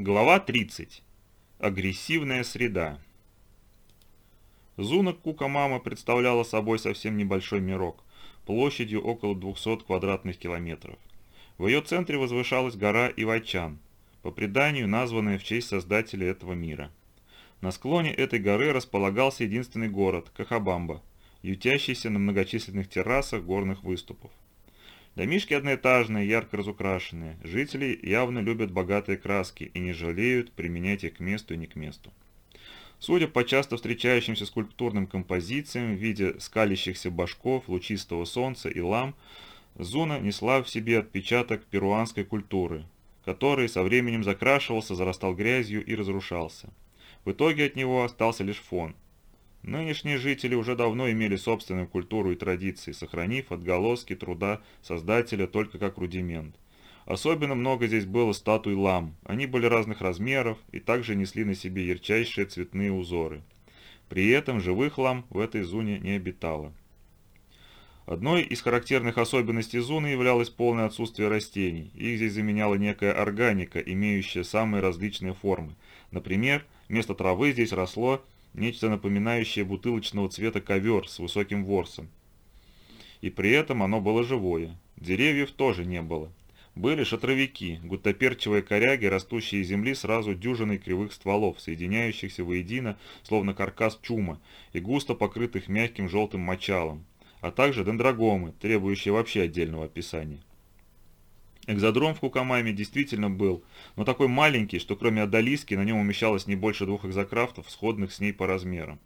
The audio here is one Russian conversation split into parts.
Глава 30. Агрессивная среда. Зуна Кукамама представляла собой совсем небольшой мирок, площадью около 200 квадратных километров. В ее центре возвышалась гора Ивайчан, по преданию названная в честь создателя этого мира. На склоне этой горы располагался единственный город – Кахабамба, ютящийся на многочисленных террасах горных выступов. Домишки одноэтажные, ярко разукрашенные. Жители явно любят богатые краски и не жалеют применять их к месту и не к месту. Судя по часто встречающимся скульптурным композициям в виде скалящихся башков, лучистого солнца и лам, Зуна несла в себе отпечаток перуанской культуры, который со временем закрашивался, зарастал грязью и разрушался. В итоге от него остался лишь фон – Нынешние жители уже давно имели собственную культуру и традиции, сохранив отголоски труда создателя только как рудимент. Особенно много здесь было статуй лам, они были разных размеров и также несли на себе ярчайшие цветные узоры. При этом живых лам в этой зоне не обитало. Одной из характерных особенностей зоны являлось полное отсутствие растений. Их здесь заменяла некая органика, имеющая самые различные формы. Например, вместо травы здесь росло нечто напоминающее бутылочного цвета ковер с высоким ворсом. И при этом оно было живое. Деревьев тоже не было. Были шатровики, гуттаперчивые коряги, растущие из земли сразу дюжиной кривых стволов, соединяющихся воедино, словно каркас чума, и густо покрытых мягким желтым мочалом, а также дендрогомы, требующие вообще отдельного описания. Экзодром в Кукамаме действительно был, но такой маленький, что кроме Адалиски на нем умещалось не больше двух экзокрафтов, сходных с ней по размерам.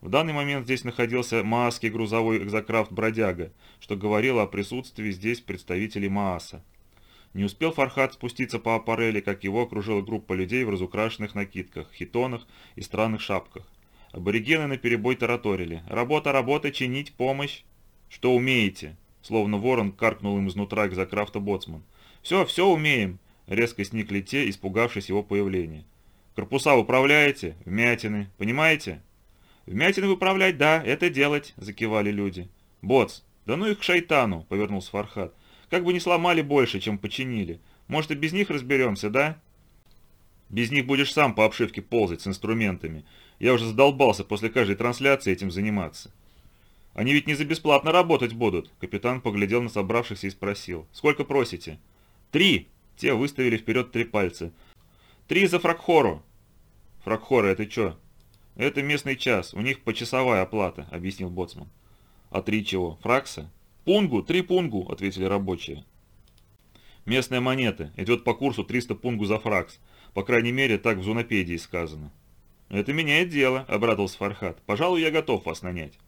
В данный момент здесь находился мааский грузовой экзокрафт «Бродяга», что говорило о присутствии здесь представителей Мааса. Не успел Фархат спуститься по аппарели, как его окружила группа людей в разукрашенных накидках, хитонах и странных шапках. Аборигены наперебой тараторили. «Работа, работа, чинить, помощь!» «Что умеете?» Словно ворон каркнул им изнутра экзокрафта боцман. «Все, все умеем!» Резко сникли те, испугавшись его появления. «Корпуса управляете? Вмятины. Понимаете?» «Вмятины выправлять, да, это делать», — закивали люди. «Боц, да ну их к шайтану», — повернулся Фархат. «Как бы не сломали больше, чем починили. Может, и без них разберемся, да?» «Без них будешь сам по обшивке ползать с инструментами. Я уже задолбался после каждой трансляции этим заниматься». «Они ведь не за бесплатно работать будут», — капитан поглядел на собравшихся и спросил. «Сколько просите?» «Три!» — те выставили вперед три пальца. «Три за Фракхору!» «Фракхора, это что?» «Это местный час, у них почасовая оплата», — объяснил Боцман. «А три чего? Фракса?» «Пунгу, три пунгу», — ответили рабочие. «Местная монета, идет по курсу 300 пунгу за фракс. По крайней мере, так в зунопедии сказано». «Это меняет дело», — обрадовался Фархат. «Пожалуй, я готов вас нанять».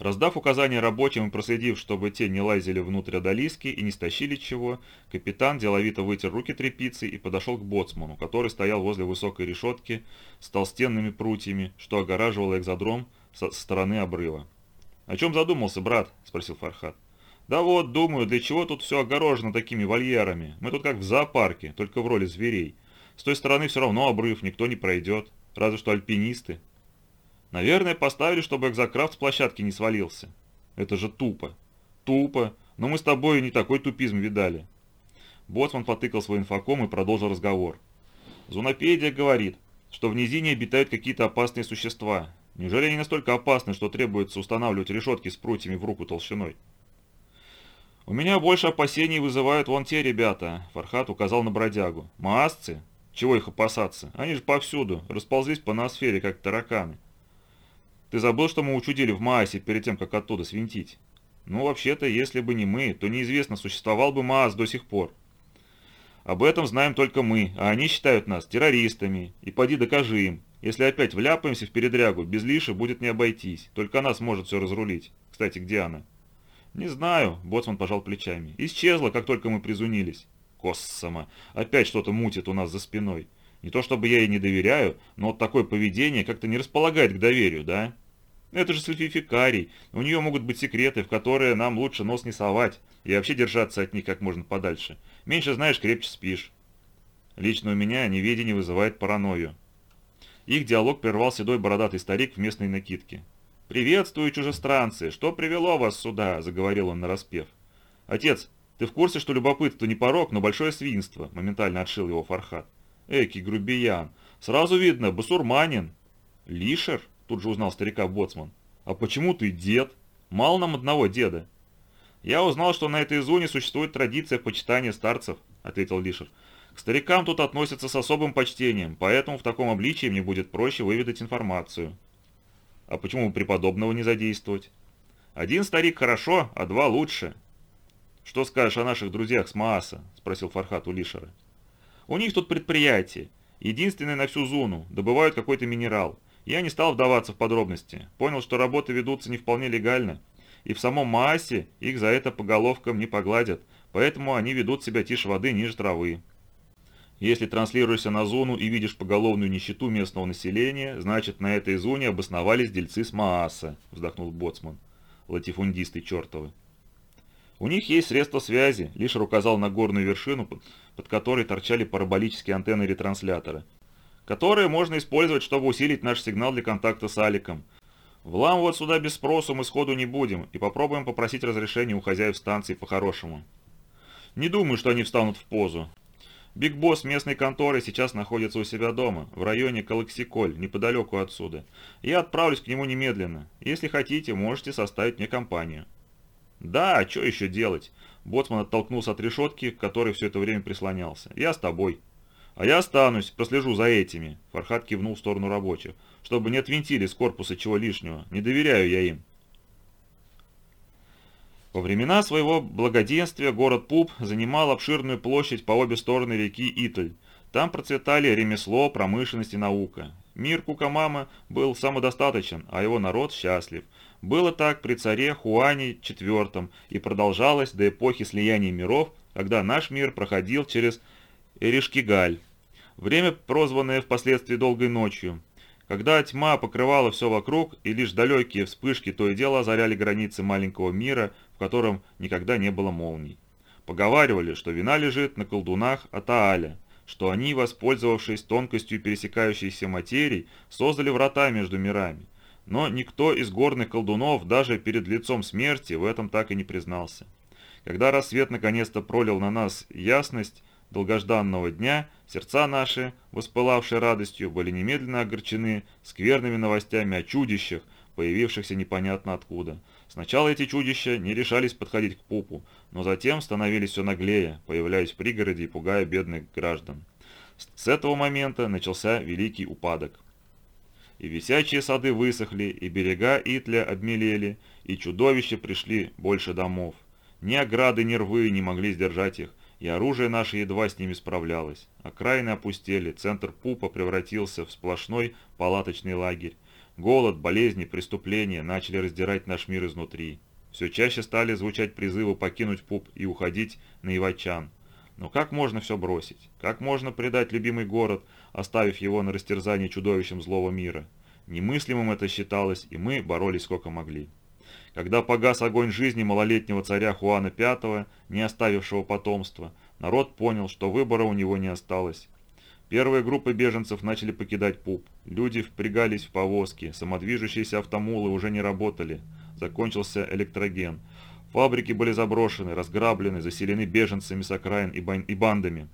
Раздав указания рабочим и проследив, чтобы те не лазили внутрь одолиски и не стащили чего, капитан деловито вытер руки тряпицей и подошел к боцману, который стоял возле высокой решетки с толстенными прутьями, что огораживало экзодром со стороны обрыва. «О чем задумался, брат?» – спросил Фархат. «Да вот, думаю, для чего тут все огорожено такими вольерами? Мы тут как в зоопарке, только в роли зверей. С той стороны все равно обрыв, никто не пройдет, разве что альпинисты». Наверное, поставили, чтобы экзокрафт с площадки не свалился. Это же тупо. Тупо. Но мы с тобой не такой тупизм видали. Боцман потыкал свой инфоком и продолжил разговор. Зунопедия говорит, что в низине обитают какие-то опасные существа. Неужели они настолько опасны, что требуется устанавливать решетки с прутьями в руку толщиной? «У меня больше опасений вызывают вон те ребята», — Фархат указал на бродягу. «Маасцы? Чего их опасаться? Они же повсюду, расползлись по ноосфере, как тараканы. Ты забыл, что мы учудили в Маасе перед тем, как оттуда свинтить? Ну, вообще-то, если бы не мы, то неизвестно, существовал бы Маас до сих пор. Об этом знаем только мы, а они считают нас террористами. И поди докажи им. Если опять вляпаемся в передрягу, без Лиши будет не обойтись. Только нас может все разрулить. Кстати, где она? Не знаю, Боцман пожал плечами. Исчезла, как только мы призунились. Коссама. Опять что-то мутит у нас за спиной. Не то чтобы я ей не доверяю, но вот такое поведение как-то не располагает к доверию, да? Это же сульфификарий, у нее могут быть секреты, в которые нам лучше нос не совать, и вообще держаться от них как можно подальше. Меньше знаешь, крепче спишь. Лично у меня неведение вызывает паранойю. Их диалог прервал седой бородатый старик в местной накидке. «Приветствую, чужестранцы! Что привело вас сюда?» – заговорил он нараспев. «Отец, Ты в курсе, что любопытство не порог, но большое свинство?» – моментально отшил его Фархат. «Эки, грубиян! Сразу видно, басурманин!» «Лишер?» – тут же узнал старика Боцман. «А почему ты дед? Мало нам одного деда». «Я узнал, что на этой зоне существует традиция почитания старцев», – ответил Лишер. «К старикам тут относятся с особым почтением, поэтому в таком обличии мне будет проще выведать информацию». «А почему преподобного не задействовать?» «Один старик хорошо, а два лучше». «Что скажешь о наших друзьях с Мааса?» – спросил Фархат у Лишера. «У них тут предприятие. Единственное на всю зону. Добывают какой-то минерал. Я не стал вдаваться в подробности. Понял, что работы ведутся не вполне легально, и в самом Маасе их за это по головкам не погладят, поэтому они ведут себя тише воды ниже травы. Если транслируешься на зону и видишь поголовную нищету местного населения, значит на этой зоне обосновались дельцы с Мааса, вздохнул Боцман. Латифундисты чертовы. У них есть средства связи, лишь указал на горную вершину, под которой торчали параболические антенны ретранслятора, которые можно использовать, чтобы усилить наш сигнал для контакта с Аликом, Вламывать сюда без спросу мы сходу не будем и попробуем попросить разрешения у хозяев станции по-хорошему. Не думаю, что они встанут в позу. Биг Босс местной конторы сейчас находится у себя дома, в районе Калаксиколь, неподалеку отсюда. Я отправлюсь к нему немедленно. Если хотите, можете составить мне компанию. Да, а что еще делать? Боцман оттолкнулся от решетки, к которой все это время прислонялся. Я с тобой. А я останусь, прослежу за этими. Фархат кивнул в сторону рабочих чтобы не отвинтили с корпуса чего лишнего. Не доверяю я им. Во времена своего благоденствия город Пуп занимал обширную площадь по обе стороны реки Итль. Там процветали ремесло, промышленность и наука. Мир Кукамама был самодостаточен, а его народ счастлив. Было так при царе Хуане IV и продолжалось до эпохи слияния миров, когда наш мир проходил через Эришкигаль. Время, прозванное впоследствии долгой ночью, когда тьма покрывала все вокруг, и лишь далекие вспышки то и дело озаряли границы маленького мира, в котором никогда не было молний. Поговаривали, что вина лежит на колдунах Атааля, что они, воспользовавшись тонкостью пересекающейся материи, создали врата между мирами. Но никто из горных колдунов даже перед лицом смерти в этом так и не признался. Когда рассвет наконец-то пролил на нас ясность, долгожданного дня, сердца наши, воспылавшие радостью, были немедленно огорчены скверными новостями о чудищах, появившихся непонятно откуда. Сначала эти чудища не решались подходить к пупу, но затем становились все наглее, появляясь в пригороде и пугая бедных граждан. С этого момента начался великий упадок. И висячие сады высохли, и берега Итля обмелели, и чудовища пришли больше домов. Ни ограды, ни рвы не могли сдержать их, и оружие наше едва с ними справлялось. Окраины опустели, центр Пупа превратился в сплошной палаточный лагерь. Голод, болезни, преступления начали раздирать наш мир изнутри. Все чаще стали звучать призывы покинуть Пуп и уходить на Ивачан. Но как можно все бросить? Как можно предать любимый город, оставив его на растерзание чудовищем злого мира? Немыслимым это считалось, и мы боролись сколько могли. Когда погас огонь жизни малолетнего царя Хуана V, не оставившего потомства, народ понял, что выбора у него не осталось. Первые группы беженцев начали покидать пуп. Люди впрягались в повозки, самодвижущиеся автомулы уже не работали. Закончился электроген. Фабрики были заброшены, разграблены, заселены беженцами с окраин и, бан и бандами.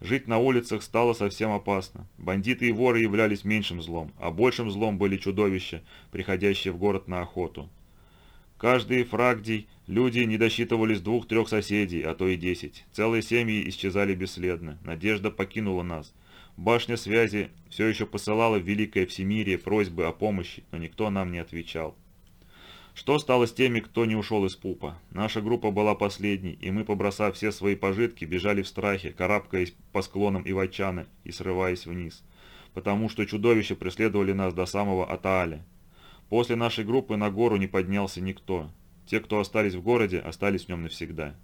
Жить на улицах стало совсем опасно. Бандиты и воры являлись меньшим злом, а большим злом были чудовища, приходящие в город на охоту. Каждый фрагдий люди не досчитывались двух-трех соседей, а то и десять. Целые семьи исчезали бесследно. Надежда покинула нас. Башня связи все еще посылала в Великое Всемирие просьбы о помощи, но никто нам не отвечал. Что стало с теми, кто не ушел из пупа? Наша группа была последней, и мы, побросав все свои пожитки, бежали в страхе, карабкаясь по склонам Ивачана и срываясь вниз. Потому что чудовища преследовали нас до самого Атааля. После нашей группы на гору не поднялся никто. Те, кто остались в городе, остались в нем навсегда.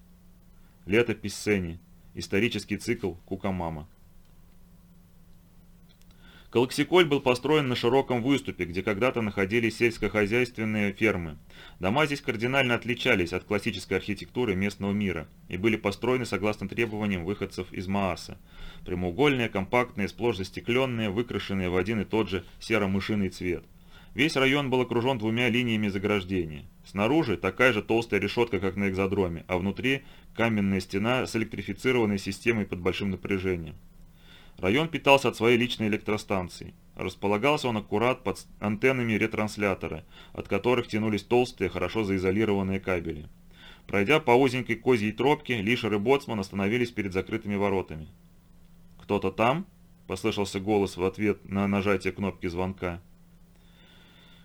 Летопись Сени. Исторический цикл Кукамама. Калаксиколь был построен на широком выступе, где когда-то находились сельскохозяйственные фермы. Дома здесь кардинально отличались от классической архитектуры местного мира и были построены согласно требованиям выходцев из Мааса. Прямоугольные, компактные, сплошь застекленные, выкрашенные в один и тот же серо-мышиный цвет – Весь район был окружен двумя линиями заграждения. Снаружи такая же толстая решетка, как на экзодроме, а внутри каменная стена с электрифицированной системой под большим напряжением. Район питался от своей личной электростанции. Располагался он аккурат под антеннами ретранслятора, от которых тянулись толстые, хорошо заизолированные кабели. Пройдя по узенькой козьей тропке, Лишер и Боцман остановились перед закрытыми воротами. «Кто-то там?» – послышался голос в ответ на нажатие кнопки звонка.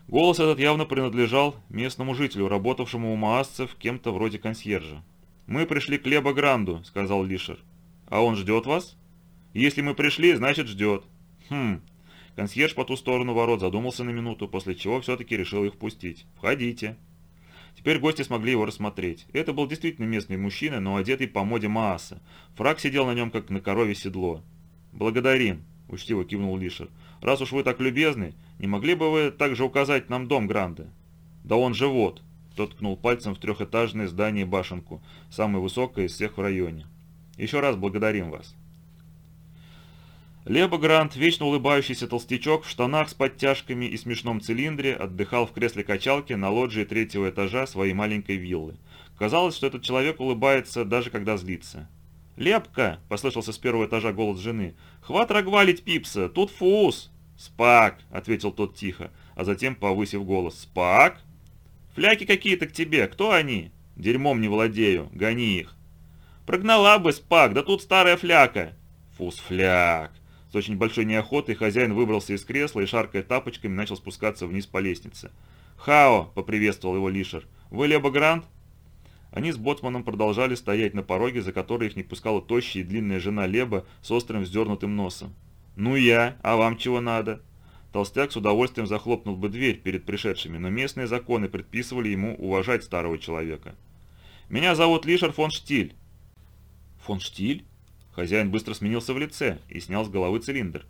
Голос этот явно принадлежал местному жителю, работавшему у маасцев кем-то вроде консьержа. «Мы пришли к Лебо Гранду», — сказал Лишер. «А он ждет вас?» «Если мы пришли, значит ждет». «Хм». Консьерж по ту сторону ворот задумался на минуту, после чего все-таки решил их впустить. «Входите». Теперь гости смогли его рассмотреть. Это был действительно местный мужчина, но одетый по моде Мааса. Фраг сидел на нем, как на корове седло. «Благодарим», — учтиво кивнул Лишер. «Раз уж вы так любезны, не могли бы вы также указать нам дом Гранда?» «Да он же вот», тот ткнул пальцем в трехэтажное здание башенку, самое высокое из всех в районе. «Еще раз благодарим вас». Лебо Грант, вечно улыбающийся толстячок в штанах с подтяжками и смешном цилиндре, отдыхал в кресле качалки на лоджии третьего этажа своей маленькой виллы. Казалось, что этот человек улыбается, даже когда злится. «Лепка!» – послышался с первого этажа голос жены. «Хват рогвалить пипса! Тут фуз!» «Спак!» – ответил тот тихо, а затем повысив голос. «Спак?» Фляки какие-то к тебе, кто они? Дерьмом не владею, гони их. Прогнала бы, спак, да тут старая фляка. Фус, фляк. С очень большой неохотой хозяин выбрался из кресла и, шаркая тапочками, начал спускаться вниз по лестнице. «Хао!» — поприветствовал его Лишер. «Вы Леба Грант?» Они с Боцманом продолжали стоять на пороге, за который их не пускала тощая и длинная жена Леба с острым вздернутым носом. «Ну я, а вам чего надо?» Толстяк с удовольствием захлопнул бы дверь перед пришедшими, но местные законы предписывали ему уважать старого человека. «Меня зовут Лишер фон Штиль». «Фон Штиль?» Хозяин быстро сменился в лице и снял с головы цилиндр.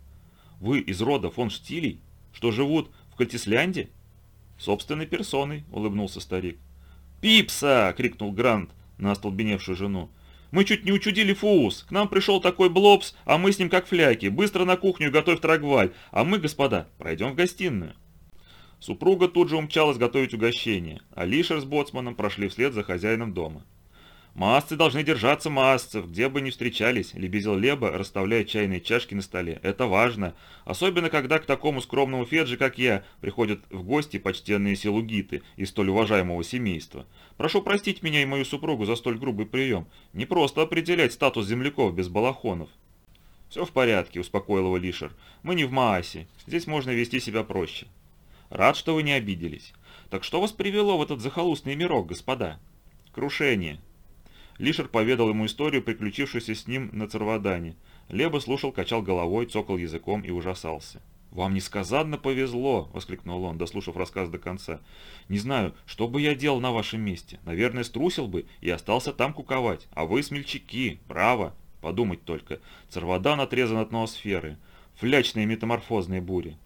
«Вы из рода фон Штилей, что живут в Кальтислянде?» «Собственной персоной», — улыбнулся старик. «Пипса!» — крикнул Грант на остолбеневшую жену. Мы чуть не учудили фуус. К нам пришел такой блобс, а мы с ним как фляки. Быстро на кухню готовь трагваль. А мы, господа, пройдем в гостиную». Супруга тут же умчалась готовить угощение, а Лишер с Боцманом прошли вслед за хозяином дома. «Маасцы должны держаться маасцев, где бы ни встречались», – лебезил Леба, расставляя чайные чашки на столе. «Это важно, особенно когда к такому скромному Феджи, как я, приходят в гости почтенные силугиты из столь уважаемого семейства. Прошу простить меня и мою супругу за столь грубый прием. Не просто определять статус земляков без балахонов». «Все в порядке», – успокоил его Лишер. «Мы не в Маасе. Здесь можно вести себя проще». «Рад, что вы не обиделись. Так что вас привело в этот захолустный мирок, господа?» «Крушение», Лишер поведал ему историю, приключившуюся с ним на Царвадане. Леба слушал, качал головой, цокал языком и ужасался. «Вам несказанно повезло!» — воскликнул он, дослушав рассказ до конца. «Не знаю, что бы я делал на вашем месте. Наверное, струсил бы и остался там куковать. А вы смельчаки, браво! Подумать только. Царвадан отрезан от ноосферы. Флячные метаморфозные бури.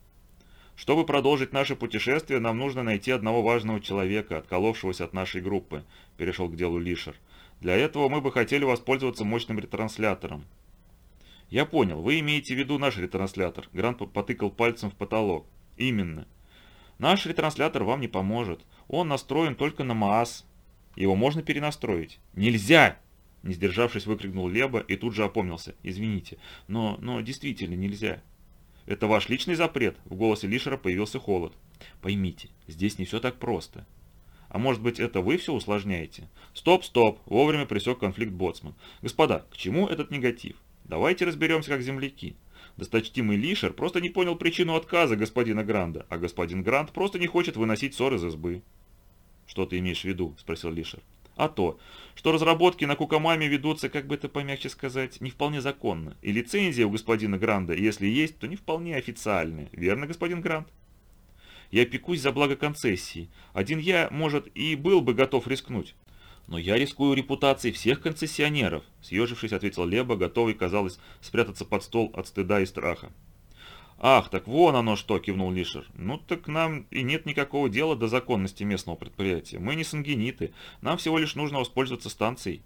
Чтобы продолжить наше путешествие, нам нужно найти одного важного человека, отколовшегося от нашей группы», — перешел к делу Лишер. Для этого мы бы хотели воспользоваться мощным ретранслятором. Я понял, вы имеете в виду наш ретранслятор. Грант потыкал пальцем в потолок. Именно. Наш ретранслятор вам не поможет. Он настроен только на МААС. Его можно перенастроить. Нельзя! Не сдержавшись, выкрикнул Леба и тут же опомнился. Извините, но, но действительно нельзя. Это ваш личный запрет? В голосе Лишера появился холод. Поймите, здесь не все так просто. А может быть это вы все усложняете? Стоп, стоп, вовремя пресек конфликт Боцман. Господа, к чему этот негатив? Давайте разберемся как земляки. Досточтимый Лишер просто не понял причину отказа господина Гранда, а господин Гранд просто не хочет выносить ссор из избы. «Что ты имеешь в виду?» – спросил Лишер. «А то, что разработки на Кукамаме ведутся, как бы это помягче сказать, не вполне законно, и лицензия у господина Гранда, если есть, то не вполне официальная. Верно, господин Гранд?» Я пекусь за благо концессии. Один я, может, и был бы готов рискнуть. Но я рискую репутацией всех концессионеров, съежившись, ответил Леба, готовый, казалось, спрятаться под стол от стыда и страха. «Ах, так вон оно что!» – кивнул Лишер. «Ну так нам и нет никакого дела до законности местного предприятия. Мы не сангениты, нам всего лишь нужно воспользоваться станцией».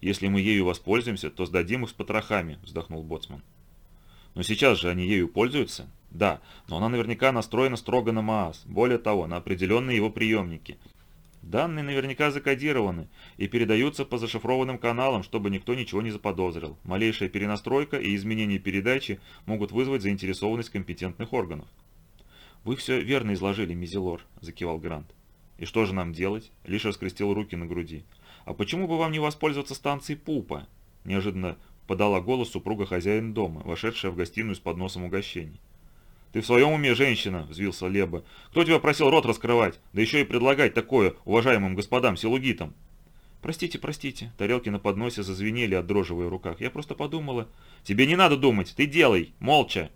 «Если мы ею воспользуемся, то сдадим их с потрохами», – вздохнул Боцман. «Но сейчас же они ею пользуются». Да, но она наверняка настроена строго на МААС, более того, на определенные его приемники. Данные наверняка закодированы и передаются по зашифрованным каналам, чтобы никто ничего не заподозрил. Малейшая перенастройка и изменение передачи могут вызвать заинтересованность компетентных органов. «Вы все верно изложили, Мизелор», – закивал Грант. «И что же нам делать?» – Лиша скрестил руки на груди. «А почему бы вам не воспользоваться станцией Пупа?» – неожиданно подала голос супруга хозяин дома, вошедшая в гостиную с подносом угощений. «Ты в своем уме, женщина?» – взвился Леба. «Кто тебя просил рот раскрывать? Да еще и предлагать такое уважаемым господам-силугитам!» «Простите, простите!» Тарелки на подносе зазвенели от дрожи в руках. «Я просто подумала...» «Тебе не надо думать! Ты делай! Молча!»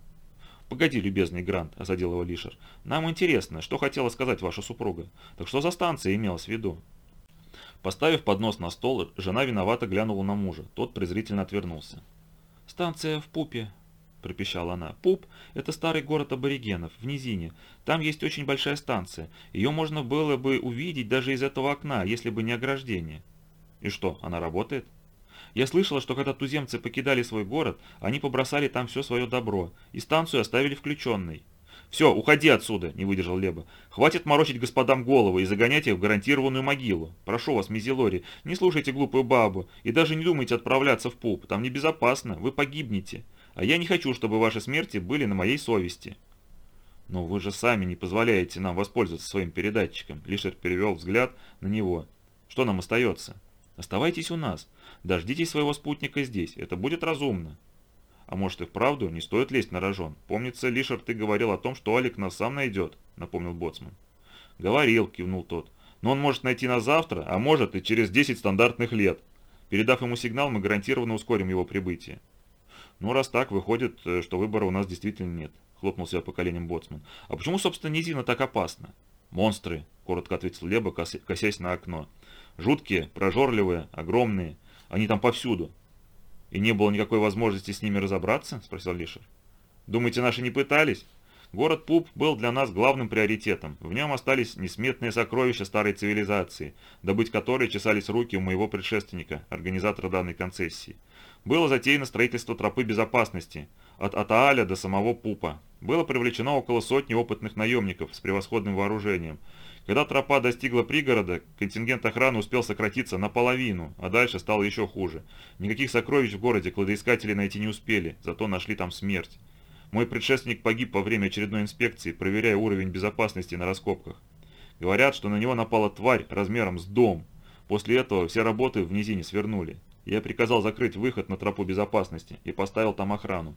«Погоди, любезный Грант», – осадил его Лишер. «Нам интересно, что хотела сказать ваша супруга. Так что за станция имелась в виду?» Поставив поднос на стол, жена виновато глянула на мужа. Тот презрительно отвернулся. «Станция в Пупе», – пропищала она. «Пуп – это старый город аборигенов, в низине. Там есть очень большая станция. Ее можно было бы увидеть даже из этого окна, если бы не ограждение». «И что, она работает?» «Я слышала, что когда туземцы покидали свой город, они побросали там все свое добро, и станцию оставили включенной». «Все, уходи отсюда!» – не выдержал Леба. «Хватит морочить господам головы и загонять их в гарантированную могилу. Прошу вас, Мизелори, не слушайте глупую бабу и даже не думайте отправляться в пуп. Там небезопасно, вы погибнете. А я не хочу, чтобы ваши смерти были на моей совести». «Но вы же сами не позволяете нам воспользоваться своим передатчиком», – Лишер перевел взгляд на него. «Что нам остается? Оставайтесь у нас. Дождитесь своего спутника здесь. Это будет разумно». А может и вправду не стоит лезть на рожон. Помнится, Лишер, ты говорил о том, что Алик нас сам найдет, напомнил Боцман. Говорил, кивнул тот. Но он может найти нас завтра, а может и через 10 стандартных лет. Передав ему сигнал, мы гарантированно ускорим его прибытие. Ну, раз так, выходит, э, что выбора у нас действительно нет, хлопнул себя по коленям Боцман. А почему, собственно, низина так опасна? Монстры, коротко ответил Леба, косясь на окно. Жуткие, прожорливые, огромные. Они там повсюду. «И не было никакой возможности с ними разобраться?» – спросил Лишер. «Думаете, наши не пытались?» Город Пуп был для нас главным приоритетом. В нем остались несметные сокровища старой цивилизации, добыть которые чесались руки у моего предшественника, организатора данной концессии. Было затеяно строительство тропы безопасности от Атааля до самого Пупа. Было привлечено около сотни опытных наемников с превосходным вооружением – когда тропа достигла пригорода, контингент охраны успел сократиться наполовину, а дальше стало еще хуже. Никаких сокровищ в городе кладоискатели найти не успели, зато нашли там смерть. Мой предшественник погиб во время очередной инспекции, проверяя уровень безопасности на раскопках. Говорят, что на него напала тварь размером с дом. После этого все работы в низине свернули. Я приказал закрыть выход на тропу безопасности и поставил там охрану.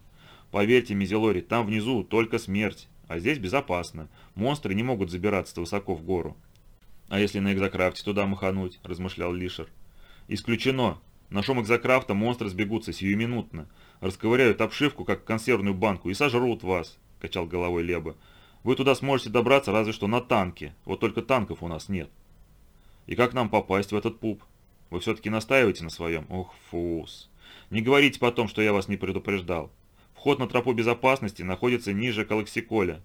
Поверьте, Мизелори, там внизу только смерть. А здесь безопасно. Монстры не могут забираться высоко в гору. А если на экзокрафте туда махануть, размышлял Лишер. Исключено. На шум экзокрафта монстры сбегутся сиюминутно. Расковыряют обшивку, как консервную банку, и сожрут вас, качал головой Леба. Вы туда сможете добраться разве что на танке. Вот только танков у нас нет. И как нам попасть в этот пуп? Вы все-таки настаиваете на своем? Ох, фус. Не говорите потом, что я вас не предупреждал. Вход на тропу безопасности находится ниже Калаксиколя.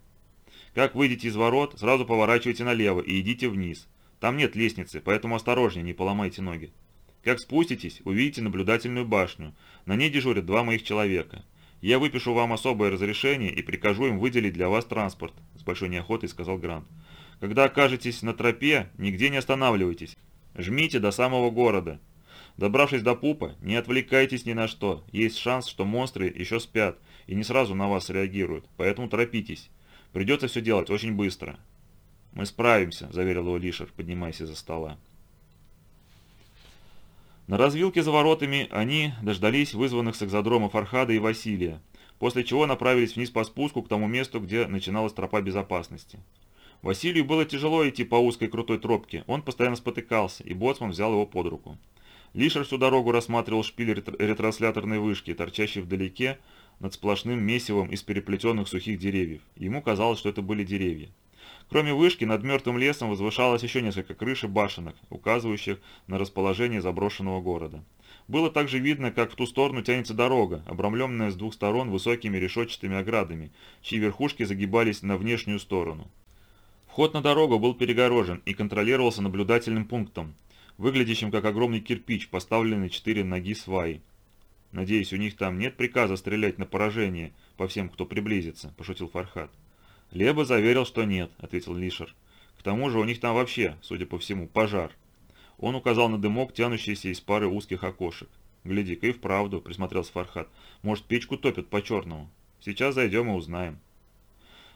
Как выйдете из ворот, сразу поворачивайте налево и идите вниз. Там нет лестницы, поэтому осторожнее, не поломайте ноги. Как спуститесь, увидите наблюдательную башню. На ней дежурят два моих человека. Я выпишу вам особое разрешение и прикажу им выделить для вас транспорт», – с большой неохотой сказал Грант. «Когда окажетесь на тропе, нигде не останавливайтесь. Жмите до самого города. Добравшись до пупа, не отвлекайтесь ни на что. Есть шанс, что монстры еще спят и не сразу на вас реагируют, поэтому торопитесь. Придется все делать очень быстро». «Мы справимся», – заверил его Лишер, поднимаясь из-за стола. На развилке за воротами они дождались вызванных с экзодромов Архада и Василия, после чего направились вниз по спуску к тому месту, где начиналась тропа безопасности. Василию было тяжело идти по узкой крутой тропке, он постоянно спотыкался, и боцман взял его под руку. Лишер всю дорогу рассматривал шпиль ретрансляторной вышки, торчащий вдалеке над сплошным месивом из переплетенных сухих деревьев. Ему казалось, что это были деревья. Кроме вышки, над мертвым лесом возвышалось еще несколько крыш и башенок, указывающих на расположение заброшенного города. Было также видно, как в ту сторону тянется дорога, обрамленная с двух сторон высокими решетчатыми оградами, чьи верхушки загибались на внешнюю сторону. Вход на дорогу был перегорожен и контролировался наблюдательным пунктом, выглядящим как огромный кирпич, поставленный четыре ноги сваи. Надеюсь, у них там нет приказа стрелять на поражение по всем, кто приблизится», – пошутил Фархат. Леба заверил, что нет, ответил Лишер. К тому же у них там вообще, судя по всему, пожар. Он указал на дымок, тянущийся из пары узких окошек. «Гляди-ка и вправду», — присмотрелся Фархат. «Может, печку топят по-черному? Сейчас зайдем и узнаем».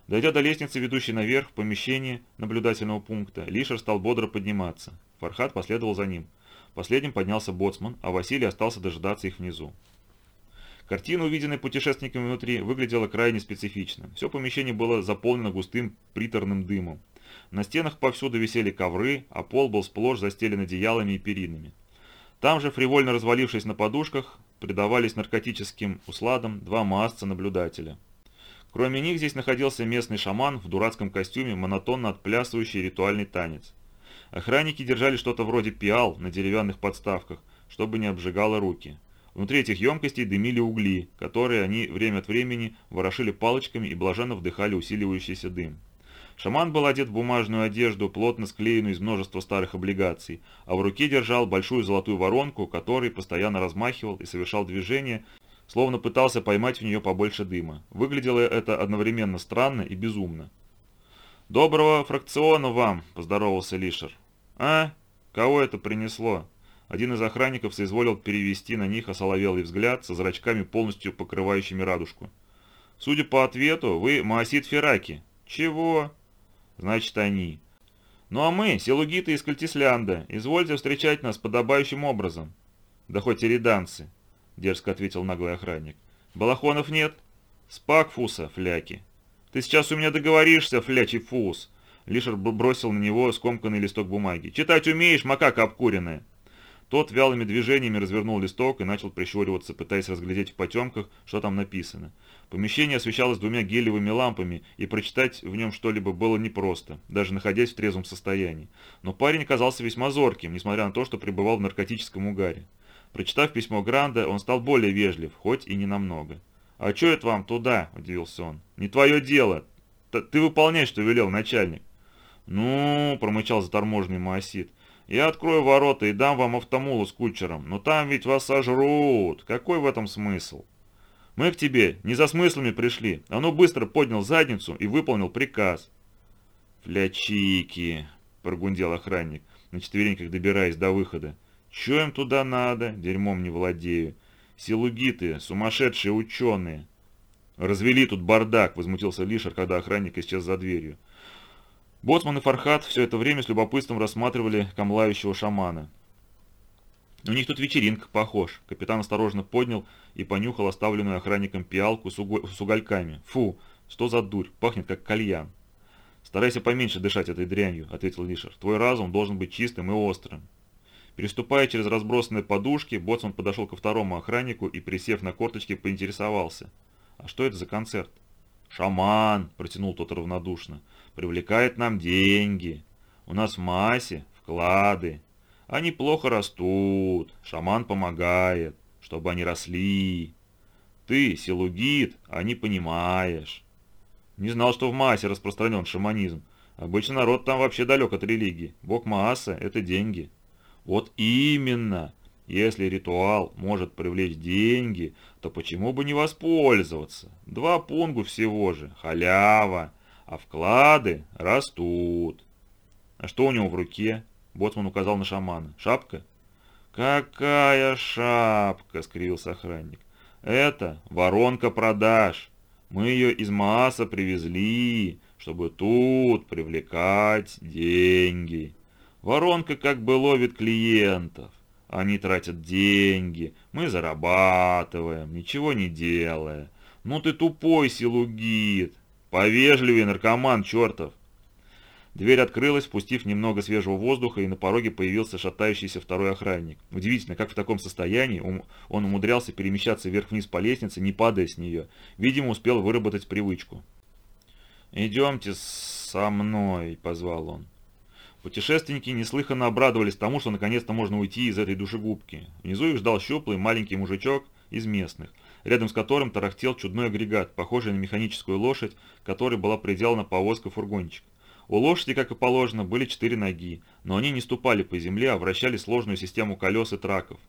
Дойдя до лестницы, ведущей наверх, в помещение наблюдательного пункта, Лишер стал бодро подниматься. Фархат последовал за ним. Последним поднялся боцман, а Василий остался дожидаться их внизу. Картина, увиденная путешественниками внутри, выглядела крайне специфично. Все помещение было заполнено густым приторным дымом. На стенах повсюду висели ковры, а пол был сплошь застелен одеялами и перинами. Там же, фривольно развалившись на подушках, предавались наркотическим усладам два маасца-наблюдателя. Кроме них здесь находился местный шаман в дурацком костюме, монотонно отплясывающий ритуальный танец. Охранники держали что-то вроде пиал на деревянных подставках, чтобы не обжигало руки. Внутри этих емкостей дымили угли, которые они время от времени ворошили палочками и блаженно вдыхали усиливающийся дым. Шаман был одет в бумажную одежду, плотно склеенную из множества старых облигаций, а в руке держал большую золотую воронку, который постоянно размахивал и совершал движения, словно пытался поймать в нее побольше дыма. Выглядело это одновременно странно и безумно. «Доброго фракциона вам!» – поздоровался Лишер. «А? Кого это принесло?» Один из охранников соизволил перевести на них осоловелый взгляд со зрачками, полностью покрывающими радужку. «Судя по ответу, вы Маосид Фераки». «Чего?» «Значит, они». «Ну а мы, силугиты из Кальтислянда, извольте встречать нас подобающим образом». «Да хоть и реданцы», — дерзко ответил наглый охранник. «Балахонов нет?» «Спак фуса, фляки». «Ты сейчас у меня договоришься, флячий фус». Лишер бросил на него скомканный листок бумаги. «Читать умеешь, макака обкуренная?» Тот вялыми движениями развернул листок и начал прищуриваться, пытаясь разглядеть в потемках, что там написано. Помещение освещалось двумя гелевыми лампами, и прочитать в нем что-либо было непросто, даже находясь в трезвом состоянии. Но парень оказался весьма зорким, несмотря на то, что пребывал в наркотическом угаре. Прочитав письмо Гранда, он стал более вежлив, хоть и не намного. «А чё это вам туда?» – удивился он. «Не твое дело. Т ты выполняй, что велел начальник». «Ну», – промычал заторможенный Маосид, – я открою ворота и дам вам автомулу с кучером, но там ведь вас сожрут. Какой в этом смысл? Мы к тебе не за смыслами пришли. А ну быстро поднял задницу и выполнил приказ. Флячики, прогундел охранник, на четвереньках добираясь до выхода. Че им туда надо? Дерьмом не владею. Силугиты, сумасшедшие ученые. Развели тут бардак, возмутился Лишер, когда охранник исчез за дверью. Боцман и Фархат все это время с любопытством рассматривали камлающего шамана. «У них тут вечеринка, похож». Капитан осторожно поднял и понюхал оставленную охранником пиалку с, уго... с угольками. «Фу, что за дурь, пахнет как кальян». «Старайся поменьше дышать этой дрянью», — ответил Лишер. «Твой разум должен быть чистым и острым». Переступая через разбросанные подушки, Боцман подошел ко второму охраннику и, присев на корточки, поинтересовался. «А что это за концерт?» «Шаман», — протянул тот равнодушно привлекает нам деньги. У нас в массе вклады. Они плохо растут, шаман помогает, чтобы они росли. Ты, силугит, а не понимаешь. Не знал, что в массе распространен шаманизм. Обычно народ там вообще далек от религии. Бог Мааса – это деньги. Вот именно. Если ритуал может привлечь деньги, то почему бы не воспользоваться? Два пунгу всего же. Халява а вклады растут. А что у него в руке? Боцман указал на шамана. Шапка? Какая шапка, скривился охранник. Это воронка продаж. Мы ее из Мааса привезли, чтобы тут привлекать деньги. Воронка как бы ловит клиентов. Они тратят деньги, мы зарабатываем, ничего не делая. Ну ты тупой, силугит, «Повежливее, наркоман чертов!» Дверь открылась, впустив немного свежего воздуха, и на пороге появился шатающийся второй охранник. Удивительно, как в таком состоянии он умудрялся перемещаться вверх-вниз по лестнице, не падая с нее. Видимо, успел выработать привычку. «Идемте со мной», — позвал он. Путешественники неслыханно обрадовались тому, что наконец-то можно уйти из этой душегубки. Внизу их ждал щуплый маленький мужичок из местных рядом с которым тарахтел чудной агрегат, похожий на механическую лошадь, которой была приделана повозка-фургончик. У лошади, как и положено, были четыре ноги, но они не ступали по земле, а вращали сложную систему колес и траков.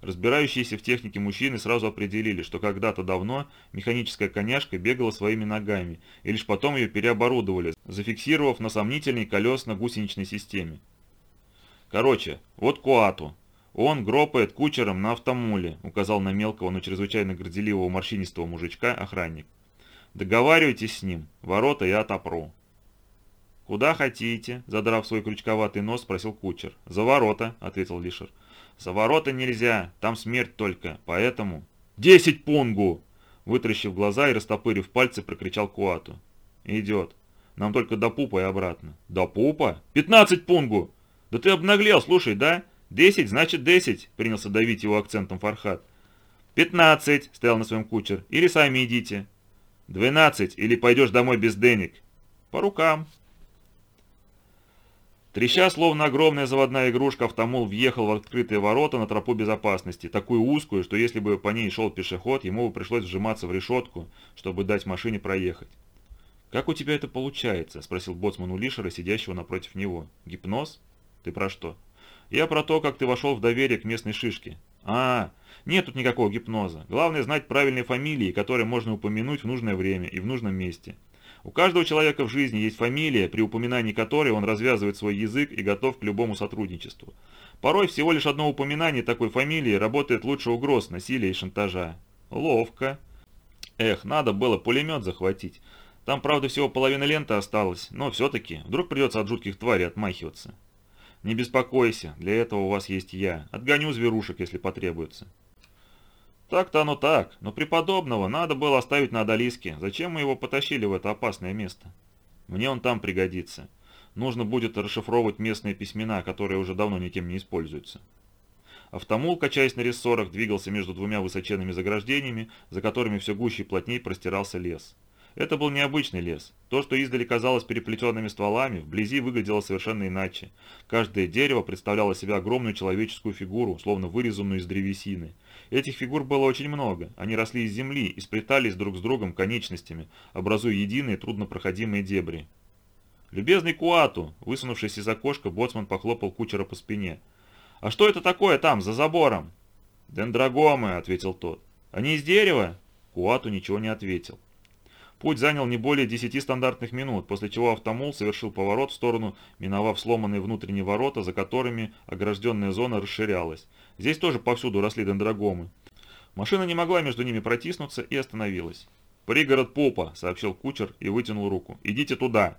Разбирающиеся в технике мужчины сразу определили, что когда-то давно механическая коняшка бегала своими ногами, и лишь потом ее переоборудовали, зафиксировав на сомнительной колесно-гусеничной системе. Короче, вот Куату. Он гропает кучером на автомуле, указал на мелкого, но чрезвычайно горделивого морщинистого мужичка охранник. Договаривайтесь с ним, ворота я отопру. «Куда хотите?» – задрав свой крючковатый нос, спросил кучер. «За ворота», – ответил Лишер. «За ворота нельзя, там смерть только, поэтому...» «Десять пунгу!» Вытращив глаза и растопырив пальцы, прокричал Куату. «Идет. Нам только до пупа и обратно». «До пупа? Пятнадцать пунгу!» «Да ты обнаглел, слушай, да? Десять, значит десять!» Принялся давить его акцентом Фархат. «Пятнадцать!» – стоял на своем кучер. «Или сами идите». «Двенадцать, или пойдешь домой без денег». «По рукам», Треща, словно огромная заводная игрушка, автомол въехал в открытые ворота на тропу безопасности, такую узкую, что если бы по ней шел пешеход, ему бы пришлось вжиматься в решетку, чтобы дать машине проехать. «Как у тебя это получается?» – спросил боцман у Лишера, сидящего напротив него. «Гипноз? Ты про что?» «Я про то, как ты вошел в доверие к местной шишке». «А, нет тут никакого гипноза. Главное знать правильные фамилии, которые можно упомянуть в нужное время и в нужном месте. У каждого человека в жизни есть фамилия, при упоминании которой он развязывает свой язык и готов к любому сотрудничеству. Порой всего лишь одно упоминание такой фамилии работает лучше угроз, насилия и шантажа. Ловко. Эх, надо было пулемет захватить. Там, правда, всего половина ленты осталась, но все-таки, вдруг придется от жутких тварей отмахиваться. Не беспокойся, для этого у вас есть я. Отгоню зверушек, если потребуется. Так-то оно так, но преподобного надо было оставить на Адалиске. Зачем мы его потащили в это опасное место? Мне он там пригодится. Нужно будет расшифровывать местные письмена, которые уже давно никем не используются. Автомул, качаясь на рессорах, двигался между двумя высоченными заграждениями, за которыми все гуще и плотнее простирался лес. Это был необычный лес. То, что издали казалось переплетенными стволами, вблизи выглядело совершенно иначе. Каждое дерево представляло себя огромную человеческую фигуру, словно вырезанную из древесины. Этих фигур было очень много. Они росли из земли и сплетались друг с другом конечностями, образуя единые труднопроходимые дебри. «Любезный Куату!» Высунувшись из окошка, боцман похлопал кучера по спине. «А что это такое там, за забором?» «Дендрагомы», — ответил тот. «Они из дерева?» Куату ничего не ответил. Путь занял не более 10 стандартных минут, после чего автомол совершил поворот в сторону, миновав сломанные внутренние ворота, за которыми огражденная зона расширялась. Здесь тоже повсюду росли дендрогомы. Машина не могла между ними протиснуться и остановилась. «Пригород Попа», — сообщил кучер и вытянул руку. «Идите туда».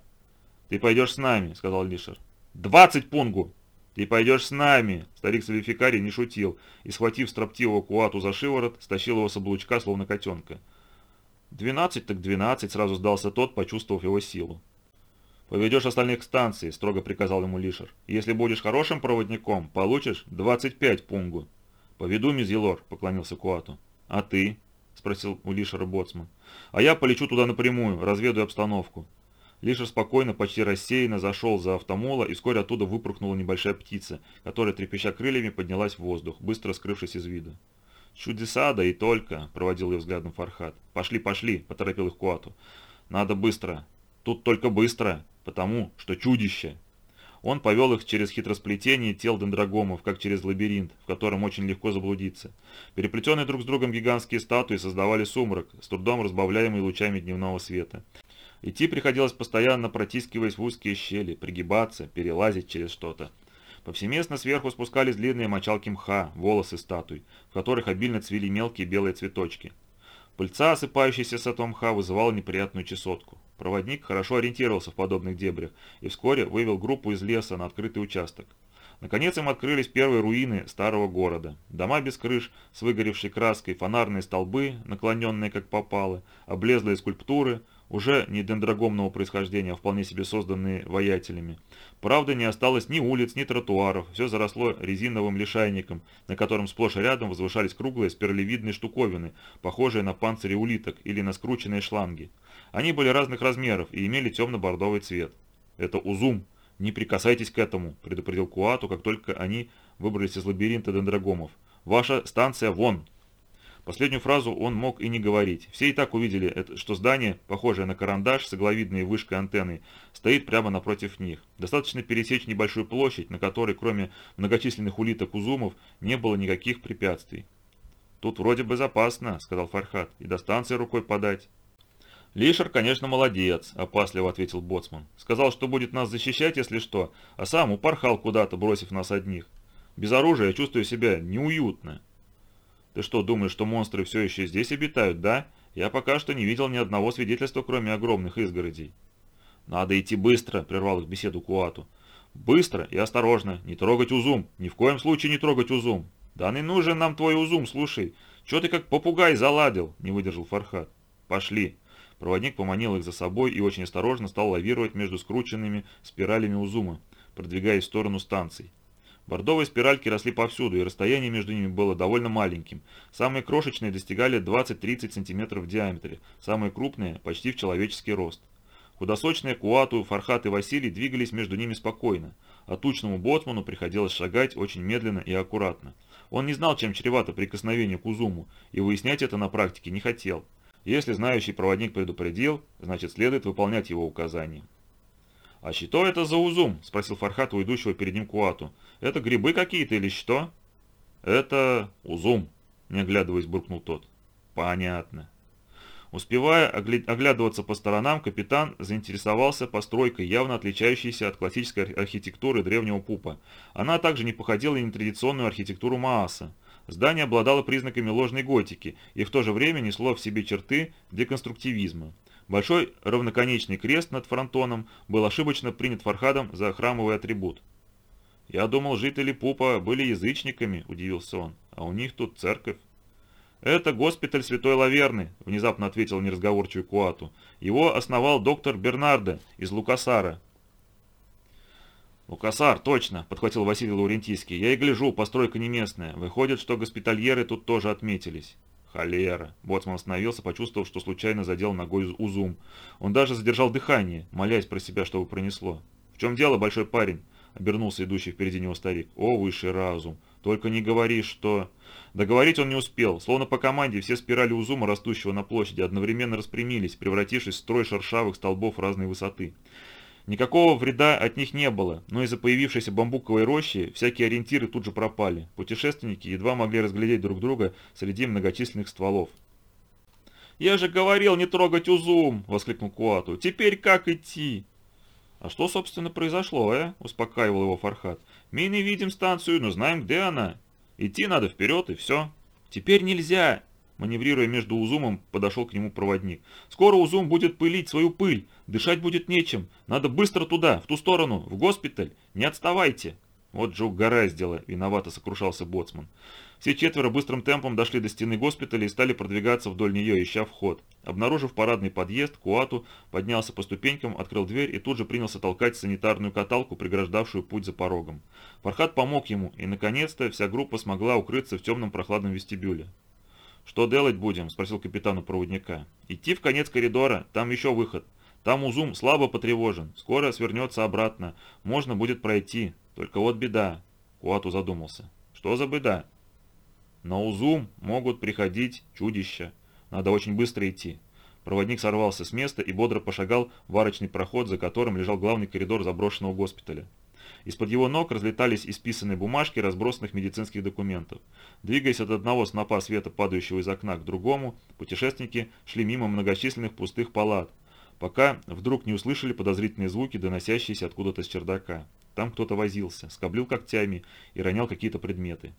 «Ты пойдешь с нами», — сказал Лишер. «Двадцать пунгу!» «Ты пойдешь с нами!» Старик Салификари не шутил и, схватив строптивого Куату за шиворот, стащил его с облучка, словно котенка. «Двенадцать так двенадцать», — сразу сдался тот, почувствовав его силу. «Поведешь остальных к станции», — строго приказал ему Лишер. «Если будешь хорошим проводником, получишь 25 пунгу». «Поведу, Мизелор», — поклонился Куату. «А ты?» — спросил у Лишера боцман. «А я полечу туда напрямую, разведаю обстановку». Лишер спокойно, почти рассеянно зашел за автомола, и вскоре оттуда выпрыгнула небольшая птица, которая, трепеща крыльями, поднялась в воздух, быстро скрывшись из вида. «Чудеса, да и только», — проводил ее взглядом Фархат. «Пошли, пошли», — поторопил их Куату. «Надо быстро. Тут только быстро, потому что чудище». Он повел их через хитросплетение тел дендрагомов, как через лабиринт, в котором очень легко заблудиться. Переплетенные друг с другом гигантские статуи создавали сумрак, с трудом разбавляемый лучами дневного света. Идти приходилось постоянно протискиваясь в узкие щели, пригибаться, перелазить через что-то. Повсеместно сверху спускались длинные мочалки мха, волосы статуй, в которых обильно цвели мелкие белые цветочки. Пыльца, осыпающаяся с этого мха, вызывала неприятную чесотку. Проводник хорошо ориентировался в подобных дебрях и вскоре вывел группу из леса на открытый участок. Наконец им открылись первые руины старого города. Дома без крыш, с выгоревшей краской, фонарные столбы, наклоненные как попалы, облезлые скульптуры, уже не дендрогомного происхождения, а вполне себе созданные воятелями. Правда, не осталось ни улиц, ни тротуаров, все заросло резиновым лишайником, на котором сплошь и рядом возвышались круглые спиралевидные штуковины, похожие на панцири улиток или на скрученные шланги. Они были разных размеров и имели темно-бордовый цвет. «Это узум, не прикасайтесь к этому», – предупредил Куату, как только они выбрались из лабиринта дендрогомов. «Ваша станция вон!» Последнюю фразу он мог и не говорить. Все и так увидели, что здание, похожее на карандаш с игловидной вышкой антенны, стоит прямо напротив них. Достаточно пересечь небольшую площадь, на которой, кроме многочисленных улиток узумов, не было никаких препятствий. «Тут вроде безопасно», — сказал Фархат, — «и до станции рукой подать». «Лишер, конечно, молодец», — опасливо ответил Боцман. «Сказал, что будет нас защищать, если что, а сам упорхал куда-то, бросив нас одних. Без оружия я чувствую себя неуютно». Ты что, думаешь, что монстры все еще здесь обитают, да? Я пока что не видел ни одного свидетельства, кроме огромных изгородей. Надо идти быстро, прервал их беседу Куату. Быстро и осторожно, не трогать узум, ни в коем случае не трогать узум. Да не нужен нам твой узум, слушай. Че ты как попугай заладил, не выдержал Фархат. Пошли. Проводник поманил их за собой и очень осторожно стал лавировать между скрученными спиралями узума, продвигаясь в сторону станций. Бордовые спиральки росли повсюду, и расстояние между ними было довольно маленьким. Самые крошечные достигали 20-30 см в диаметре, самые крупные – почти в человеческий рост. Худосочные Куату, Фархат и Василий двигались между ними спокойно, а тучному боцману приходилось шагать очень медленно и аккуратно. Он не знал, чем чревато прикосновение к Узуму, и выяснять это на практике не хотел. Если знающий проводник предупредил, значит следует выполнять его указания. «А что это за узум?» – спросил Фархат у идущего перед ним Куату. «Это грибы какие-то или что?» «Это узум», – не оглядываясь, буркнул тот. «Понятно». Успевая оглядываться по сторонам, капитан заинтересовался постройкой, явно отличающейся от классической архитектуры древнего пупа. Она также не походила на традиционную архитектуру Мааса. Здание обладало признаками ложной готики и в то же время несло в себе черты деконструктивизма. Большой равноконечный крест над фронтоном был ошибочно принят Фархадом за храмовый атрибут. «Я думал, жители Пупа были язычниками», – удивился он, – «а у них тут церковь». «Это госпиталь Святой Лаверны», – внезапно ответил неразговорчивый Куату. «Его основал доктор Бернардо из Лукасара». «Лукасар, точно», – подхватил Василий Лаурентийский. «Я и гляжу, постройка не местная. Выходит, что госпитальеры тут тоже отметились». Холера. Боцман остановился, почувствовав, что случайно задел ногой узум. Он даже задержал дыхание, молясь про себя, чтобы пронесло. «В чем дело, большой парень?» — обернулся идущий впереди него старик. «О, высший разум! Только не говори, что...» Договорить он не успел. Словно по команде все спирали узума, растущего на площади, одновременно распрямились, превратившись в строй шершавых столбов разной высоты. Никакого вреда от них не было, но из-за появившейся бамбуковой рощи всякие ориентиры тут же пропали. Путешественники едва могли разглядеть друг друга среди многочисленных стволов. «Я же говорил не трогать Узум!» – воскликнул Куату. «Теперь как идти?» «А что, собственно, произошло, э?» – успокаивал его Фархат. «Мы не видим станцию, но знаем, где она. Идти надо вперед, и все». «Теперь нельзя!» Маневрируя между Узумом, подошел к нему проводник. «Скоро Узум будет пылить свою пыль. Дышать будет нечем. Надо быстро туда, в ту сторону, в госпиталь. Не отставайте!» Вот же угораздило, виновато сокрушался Боцман. Все четверо быстрым темпом дошли до стены госпиталя и стали продвигаться вдоль нее, ища вход. Обнаружив парадный подъезд, Куату поднялся по ступенькам, открыл дверь и тут же принялся толкать санитарную каталку, преграждавшую путь за порогом. Фархат помог ему, и наконец-то вся группа смогла укрыться в темном прохладном вестибюле. «Что делать будем?» – спросил капитан у проводника. «Идти в конец коридора, там еще выход. Там Узум слабо потревожен, скоро свернется обратно, можно будет пройти. Только вот беда». Куату задумался. «Что за беда?» «На Узум могут приходить чудища. Надо очень быстро идти». Проводник сорвался с места и бодро пошагал в арочный проход, за которым лежал главный коридор заброшенного госпиталя. Из-под его ног разлетались исписанные бумажки разбросанных медицинских документов. Двигаясь от одного снопа света, падающего из окна, к другому, путешественники шли мимо многочисленных пустых палат, пока вдруг не услышали подозрительные звуки, доносящиеся откуда-то с чердака. Там кто-то возился, скоблил когтями и ронял какие-то предметы.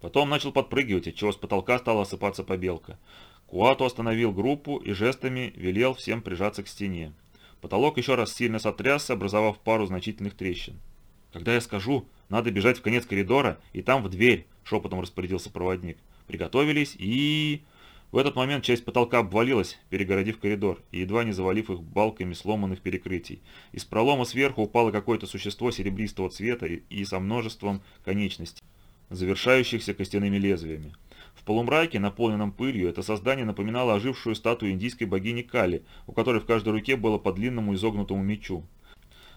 Потом начал подпрыгивать, отчего с потолка стала осыпаться побелка. Куату остановил группу и жестами велел всем прижаться к стене. Потолок еще раз сильно сотрясся, образовав пару значительных трещин. «Когда я скажу, надо бежать в конец коридора и там в дверь», — шепотом распорядился проводник. Приготовились и... В этот момент часть потолка обвалилась, перегородив коридор, и едва не завалив их балками сломанных перекрытий. Из пролома сверху упало какое-то существо серебристого цвета и, и со множеством конечностей, завершающихся костяными лезвиями. В полумраке, наполненном пылью, это создание напоминало ожившую статую индийской богини Кали, у которой в каждой руке было по длинному изогнутому мечу.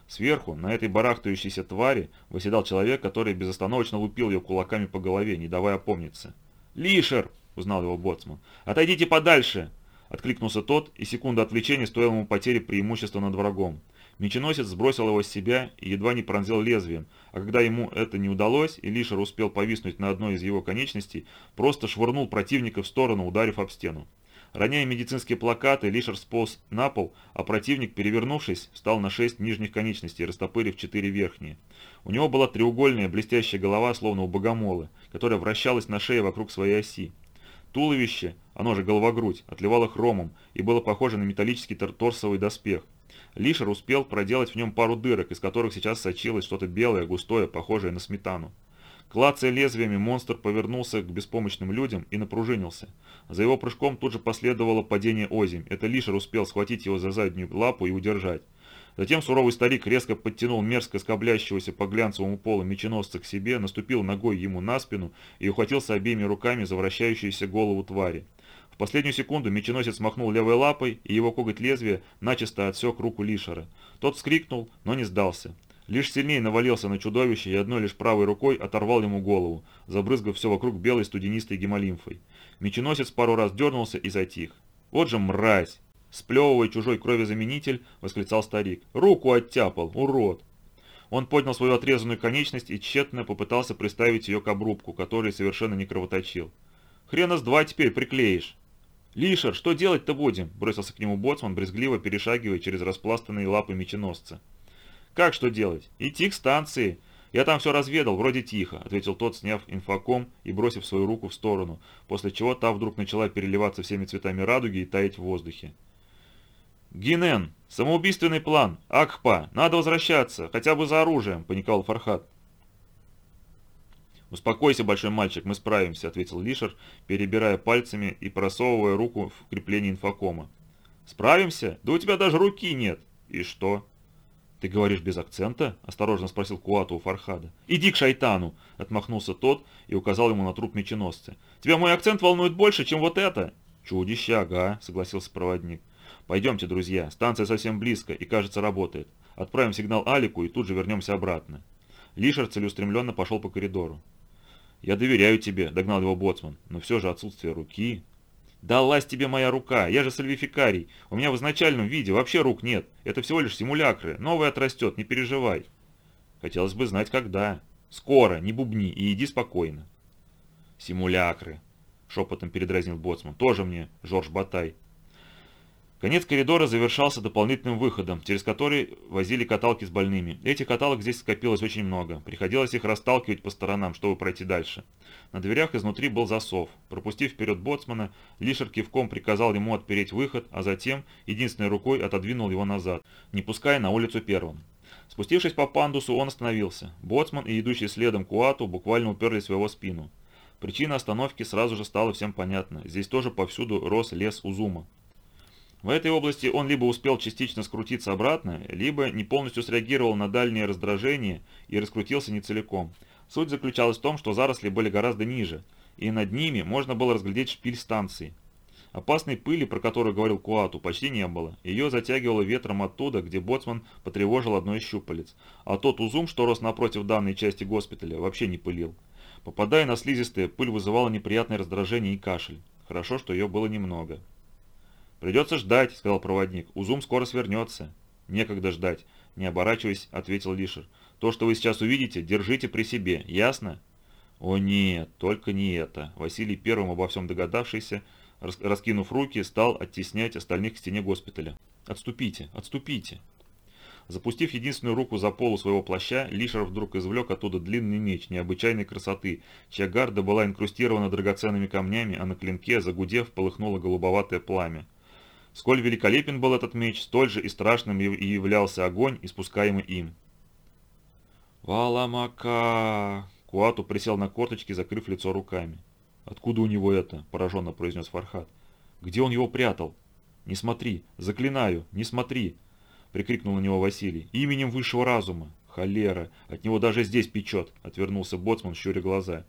Сверху, на этой барахтающейся твари, выседал человек, который безостановочно лупил ее кулаками по голове, не давая опомниться. «Лишер!» — узнал его боцман. «Отойдите подальше!» — откликнулся тот, и секунда отвлечения стоила ему потери преимущества над врагом. Меченосец сбросил его с себя и едва не пронзил лезвием, а когда ему это не удалось, и Лишер успел повиснуть на одной из его конечностей, просто швырнул противника в сторону, ударив об стену. Роняя медицинские плакаты, Лишер сполз на пол, а противник, перевернувшись, встал на шесть нижних конечностей, растопырив четыре верхние. У него была треугольная блестящая голова, словно у богомола, которая вращалась на шее вокруг своей оси. Туловище, оно же головогрудь, отливало хромом и было похоже на металлический торсовый доспех. Лишер успел проделать в нем пару дырок, из которых сейчас сочилось что-то белое, густое, похожее на сметану. Клацая лезвиями, монстр повернулся к беспомощным людям и напружинился. За его прыжком тут же последовало падение озимь. Это Лишер успел схватить его за заднюю лапу и удержать. Затем суровый старик резко подтянул мерзко скоблящегося по глянцевому полу меченосца к себе, наступил ногой ему на спину и ухватился обеими руками за вращающуюся голову твари. В последнюю секунду меченосец махнул левой лапой, и его коготь лезвия начисто отсек руку Лишера. Тот вскрикнул, но не сдался. Лишь сильнее навалился на чудовище и одной лишь правой рукой оторвал ему голову, забрызгав все вокруг белой студенистой гемолимфой. Меченосец пару раз дернулся и затих. «Вот же мразь!» Сплевывая чужой крови заменитель, восклицал старик. «Руку оттяпал, урод!» Он поднял свою отрезанную конечность и тщетно попытался приставить ее к обрубку, который совершенно не кровоточил. «Хрена с два теперь приклеишь!» «Лишер, что делать-то будем?» – бросился к нему боцман, брезгливо перешагивая через распластанные лапы меченосца. «Как что делать? Идти к станции. Я там все разведал, вроде тихо», – ответил тот, сняв инфоком и бросив свою руку в сторону, после чего та вдруг начала переливаться всеми цветами радуги и таять в воздухе. «Гинен! Самоубийственный план! Акхпа! Надо возвращаться! Хотя бы за оружием!» – паниковал Фархат. «Успокойся, большой мальчик, мы справимся», – ответил Лишер, перебирая пальцами и просовывая руку в крепление инфокома. «Справимся? Да у тебя даже руки нет!» «И что?» «Ты говоришь без акцента?» – осторожно спросил Куату у Фархада. «Иди к шайтану!» – отмахнулся тот и указал ему на труп меченосца. «Тебя мой акцент волнует больше, чем вот это!» «Чудище, ага», – согласился проводник. «Пойдемте, друзья, станция совсем близко и, кажется, работает. Отправим сигнал Алику и тут же вернемся обратно». Лишер целеустремленно пошел по коридору. «Я доверяю тебе», — догнал его боцман, — «но все же отсутствие руки...» «Далась тебе моя рука, я же сальвификарий. У меня в изначальном виде вообще рук нет. Это всего лишь симулякры. Новый отрастет, не переживай». «Хотелось бы знать, когда». «Скоро, не бубни и иди спокойно». «Симулякры», — шепотом передразнил боцман. «Тоже мне, Жорж Батай. Конец коридора завершался дополнительным выходом, через который возили каталки с больными. Этих каталок здесь скопилось очень много. Приходилось их расталкивать по сторонам, чтобы пройти дальше. На дверях изнутри был засов. Пропустив вперед боцмана, Лишер кивком приказал ему отпереть выход, а затем единственной рукой отодвинул его назад, не пуская на улицу первым. Спустившись по пандусу, он остановился. Боцман и идущий следом Куату буквально уперлись в его спину. Причина остановки сразу же стала всем понятна. Здесь тоже повсюду рос лес Узума. В этой области он либо успел частично скрутиться обратно, либо не полностью среагировал на дальние раздражения и раскрутился не целиком. Суть заключалась в том, что заросли были гораздо ниже, и над ними можно было разглядеть шпиль станции. Опасной пыли, про которую говорил Куату, почти не было. Ее затягивало ветром оттуда, где боцман потревожил одно из щупалец. А тот узум, что рос напротив данной части госпиталя, вообще не пылил. Попадая на слизистые, пыль вызывала неприятное раздражение и кашель. Хорошо, что ее было немного. «Придется ждать», — сказал проводник. «Узум скоро свернется». «Некогда ждать», — не оборачиваясь, ответил Лишер. «То, что вы сейчас увидите, держите при себе, ясно?» «О нет, только не это!» Василий, первым обо всем догадавшийся, раскинув руки, стал оттеснять остальных к стене госпиталя. «Отступите, отступите!» Запустив единственную руку за полу своего плаща, Лишер вдруг извлек оттуда длинный меч необычайной красоты, чья гарда была инкрустирована драгоценными камнями, а на клинке, загудев, полыхнуло голубоватое пламя. Сколь великолепен был этот меч, столь же и страшным и являлся огонь, испускаемый им. «Валамака!» Куату присел на корточки, закрыв лицо руками. «Откуда у него это?» – пораженно произнес Фархат. «Где он его прятал?» «Не смотри! Заклинаю! Не смотри!» – прикрикнул на него Василий. «Именем высшего разума!» «Холера! От него даже здесь печет!» – отвернулся Боцман, щуря глаза.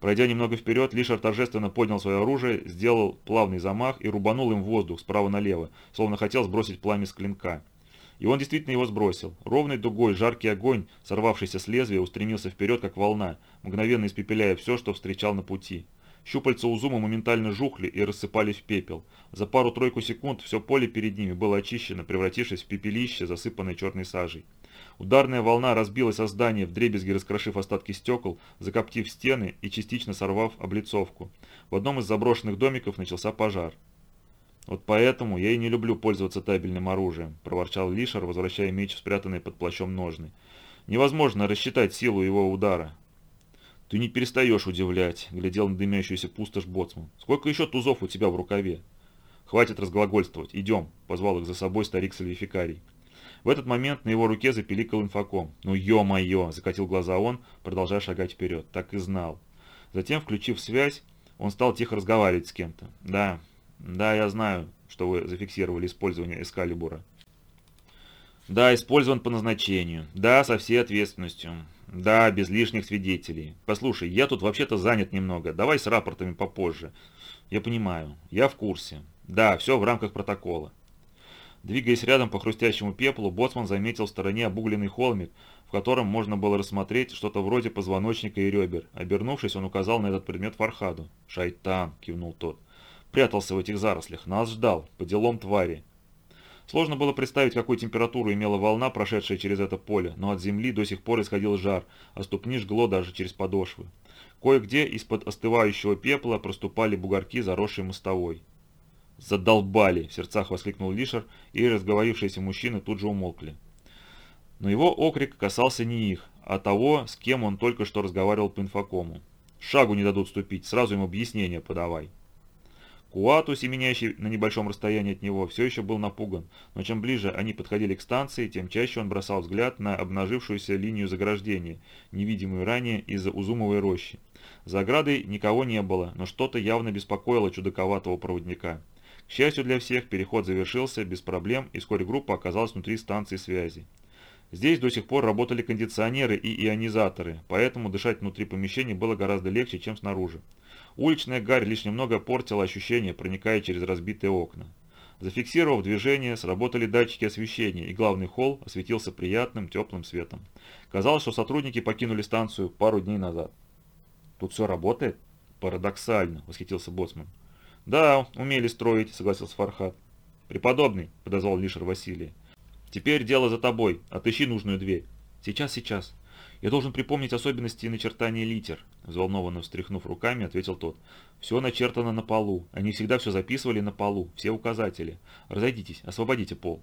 Пройдя немного вперед, Лишер торжественно поднял свое оружие, сделал плавный замах и рубанул им в воздух справа налево, словно хотел сбросить пламя с клинка. И он действительно его сбросил. Ровной дугой жаркий огонь, сорвавшийся с лезвия, устремился вперед, как волна, мгновенно испепеляя все, что встречал на пути. Щупальца Узума моментально жухли и рассыпались в пепел. За пару-тройку секунд все поле перед ними было очищено, превратившись в пепелище, засыпанное черной сажей. Ударная волна разбилась о здание, вдребезги раскрошив остатки стекол, закоптив стены и частично сорвав облицовку. В одном из заброшенных домиков начался пожар. «Вот поэтому я и не люблю пользоваться табельным оружием», – проворчал Лишер, возвращая меч спрятанный под плащом ножны. «Невозможно рассчитать силу его удара». «Ты не перестаешь удивлять», – глядел на дымящуюся пустошь боцман. «Сколько еще тузов у тебя в рукаве?» «Хватит разглагольствовать, идем», – позвал их за собой старик Сальвификарий. В этот момент на его руке запеликал инфоком. «Ну ё-моё!» – закатил глаза он, продолжая шагать вперед. Так и знал. Затем, включив связь, он стал тихо разговаривать с кем-то. «Да, да, я знаю, что вы зафиксировали использование эскалибура». «Да, использован по назначению. Да, со всей ответственностью. Да, без лишних свидетелей. Послушай, я тут вообще-то занят немного. Давай с рапортами попозже. Я понимаю. Я в курсе. Да, все в рамках протокола. Двигаясь рядом по хрустящему пеплу, боцман заметил в стороне обугленный холмик, в котором можно было рассмотреть что-то вроде позвоночника и ребер. Обернувшись, он указал на этот предмет Фархаду. «Шайтан!» – кивнул тот. «Прятался в этих зарослях. Нас ждал. По делам твари». Сложно было представить, какую температуру имела волна, прошедшая через это поле, но от земли до сих пор исходил жар, а ступни жгло даже через подошвы. Кое-где из-под остывающего пепла проступали бугорки, заросшей мостовой. «Задолбали!» – в сердцах воскликнул Лишер, и разговорившиеся мужчины тут же умолкли. Но его окрик касался не их, а того, с кем он только что разговаривал по инфокому. «Шагу не дадут ступить, сразу им объяснение подавай». Куату, семенящий на небольшом расстоянии от него, все еще был напуган, но чем ближе они подходили к станции, тем чаще он бросал взгляд на обнажившуюся линию заграждения, невидимую ранее из-за Узумовой рощи. За оградой никого не было, но что-то явно беспокоило чудаковатого проводника. К счастью для всех, переход завершился без проблем, и вскоре группа оказалась внутри станции связи. Здесь до сих пор работали кондиционеры и ионизаторы, поэтому дышать внутри помещения было гораздо легче, чем снаружи. Уличная гарь лишь немного портила ощущение, проникая через разбитые окна. Зафиксировав движение, сработали датчики освещения, и главный холл осветился приятным теплым светом. Казалось, что сотрудники покинули станцию пару дней назад. «Тут все работает?» «Парадоксально», — восхитился Боцман. «Да, умели строить», — согласился Фархат. «Преподобный», — подозвал Лишер Василия. «Теперь дело за тобой. Отыщи нужную дверь». «Сейчас, сейчас. Я должен припомнить особенности начертания литер», — взволнованно встряхнув руками, ответил тот. «Все начертано на полу. Они всегда все записывали на полу, все указатели. Разойдитесь, освободите пол».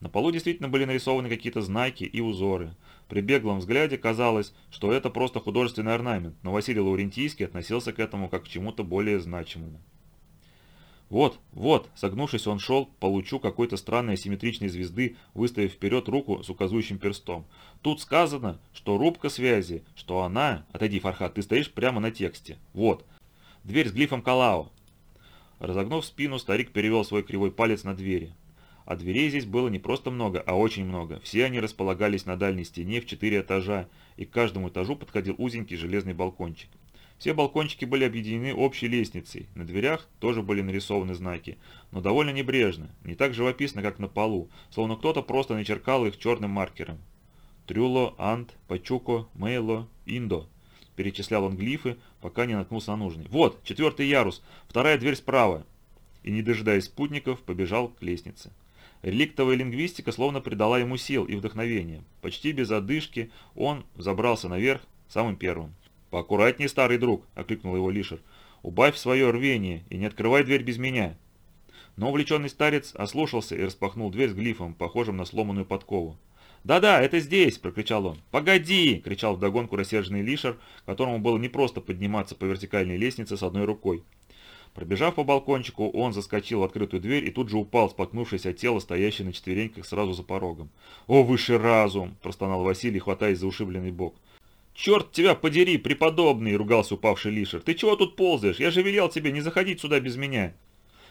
На полу действительно были нарисованы какие-то знаки и узоры. При беглом взгляде казалось, что это просто художественный орнамент, но Василий Лаурентийский относился к этому как к чему-то более значимому. Вот, вот, согнувшись, он шел по лучу какой-то странной асимметричной звезды, выставив вперед руку с указующим перстом. Тут сказано, что рубка связи, что она... Отойди, Фархат, ты стоишь прямо на тексте. Вот. Дверь с глифом Калао. Разогнув спину, старик перевел свой кривой палец на двери. А дверей здесь было не просто много, а очень много. Все они располагались на дальней стене в четыре этажа, и к каждому этажу подходил узенький железный балкончик. Все балкончики были объединены общей лестницей, на дверях тоже были нарисованы знаки, но довольно небрежно, не так живописно, как на полу, словно кто-то просто начеркал их черным маркером. Трюло, Ант, Пачуко, Мейло, Индо. Перечислял он глифы, пока не наткнулся на нужный. Вот, четвертый ярус, вторая дверь справа. И, не дожидаясь спутников, побежал к лестнице. Реликтовая лингвистика словно придала ему сил и вдохновения. Почти без одышки он забрался наверх самым первым. «Поаккуратнее, старый друг», — окликнул его Лишер. «Убавь свое рвение и не открывай дверь без меня». Но увлеченный старец ослушался и распахнул дверь с глифом, похожим на сломанную подкову. «Да-да, это здесь!» – прокричал он. «Погоди!» – кричал вдогонку рассерженный Лишер, которому было непросто подниматься по вертикальной лестнице с одной рукой. Пробежав по балкончику, он заскочил в открытую дверь и тут же упал, споткнувшись от тела, стоящее на четвереньках сразу за порогом. «О, высший разум!» – простонал Василий, хватаясь за ушибленный бок. «Черт тебя подери, преподобный!» — ругался упавший Лишер. «Ты чего тут ползаешь? Я же велел тебе не заходить сюда без меня!»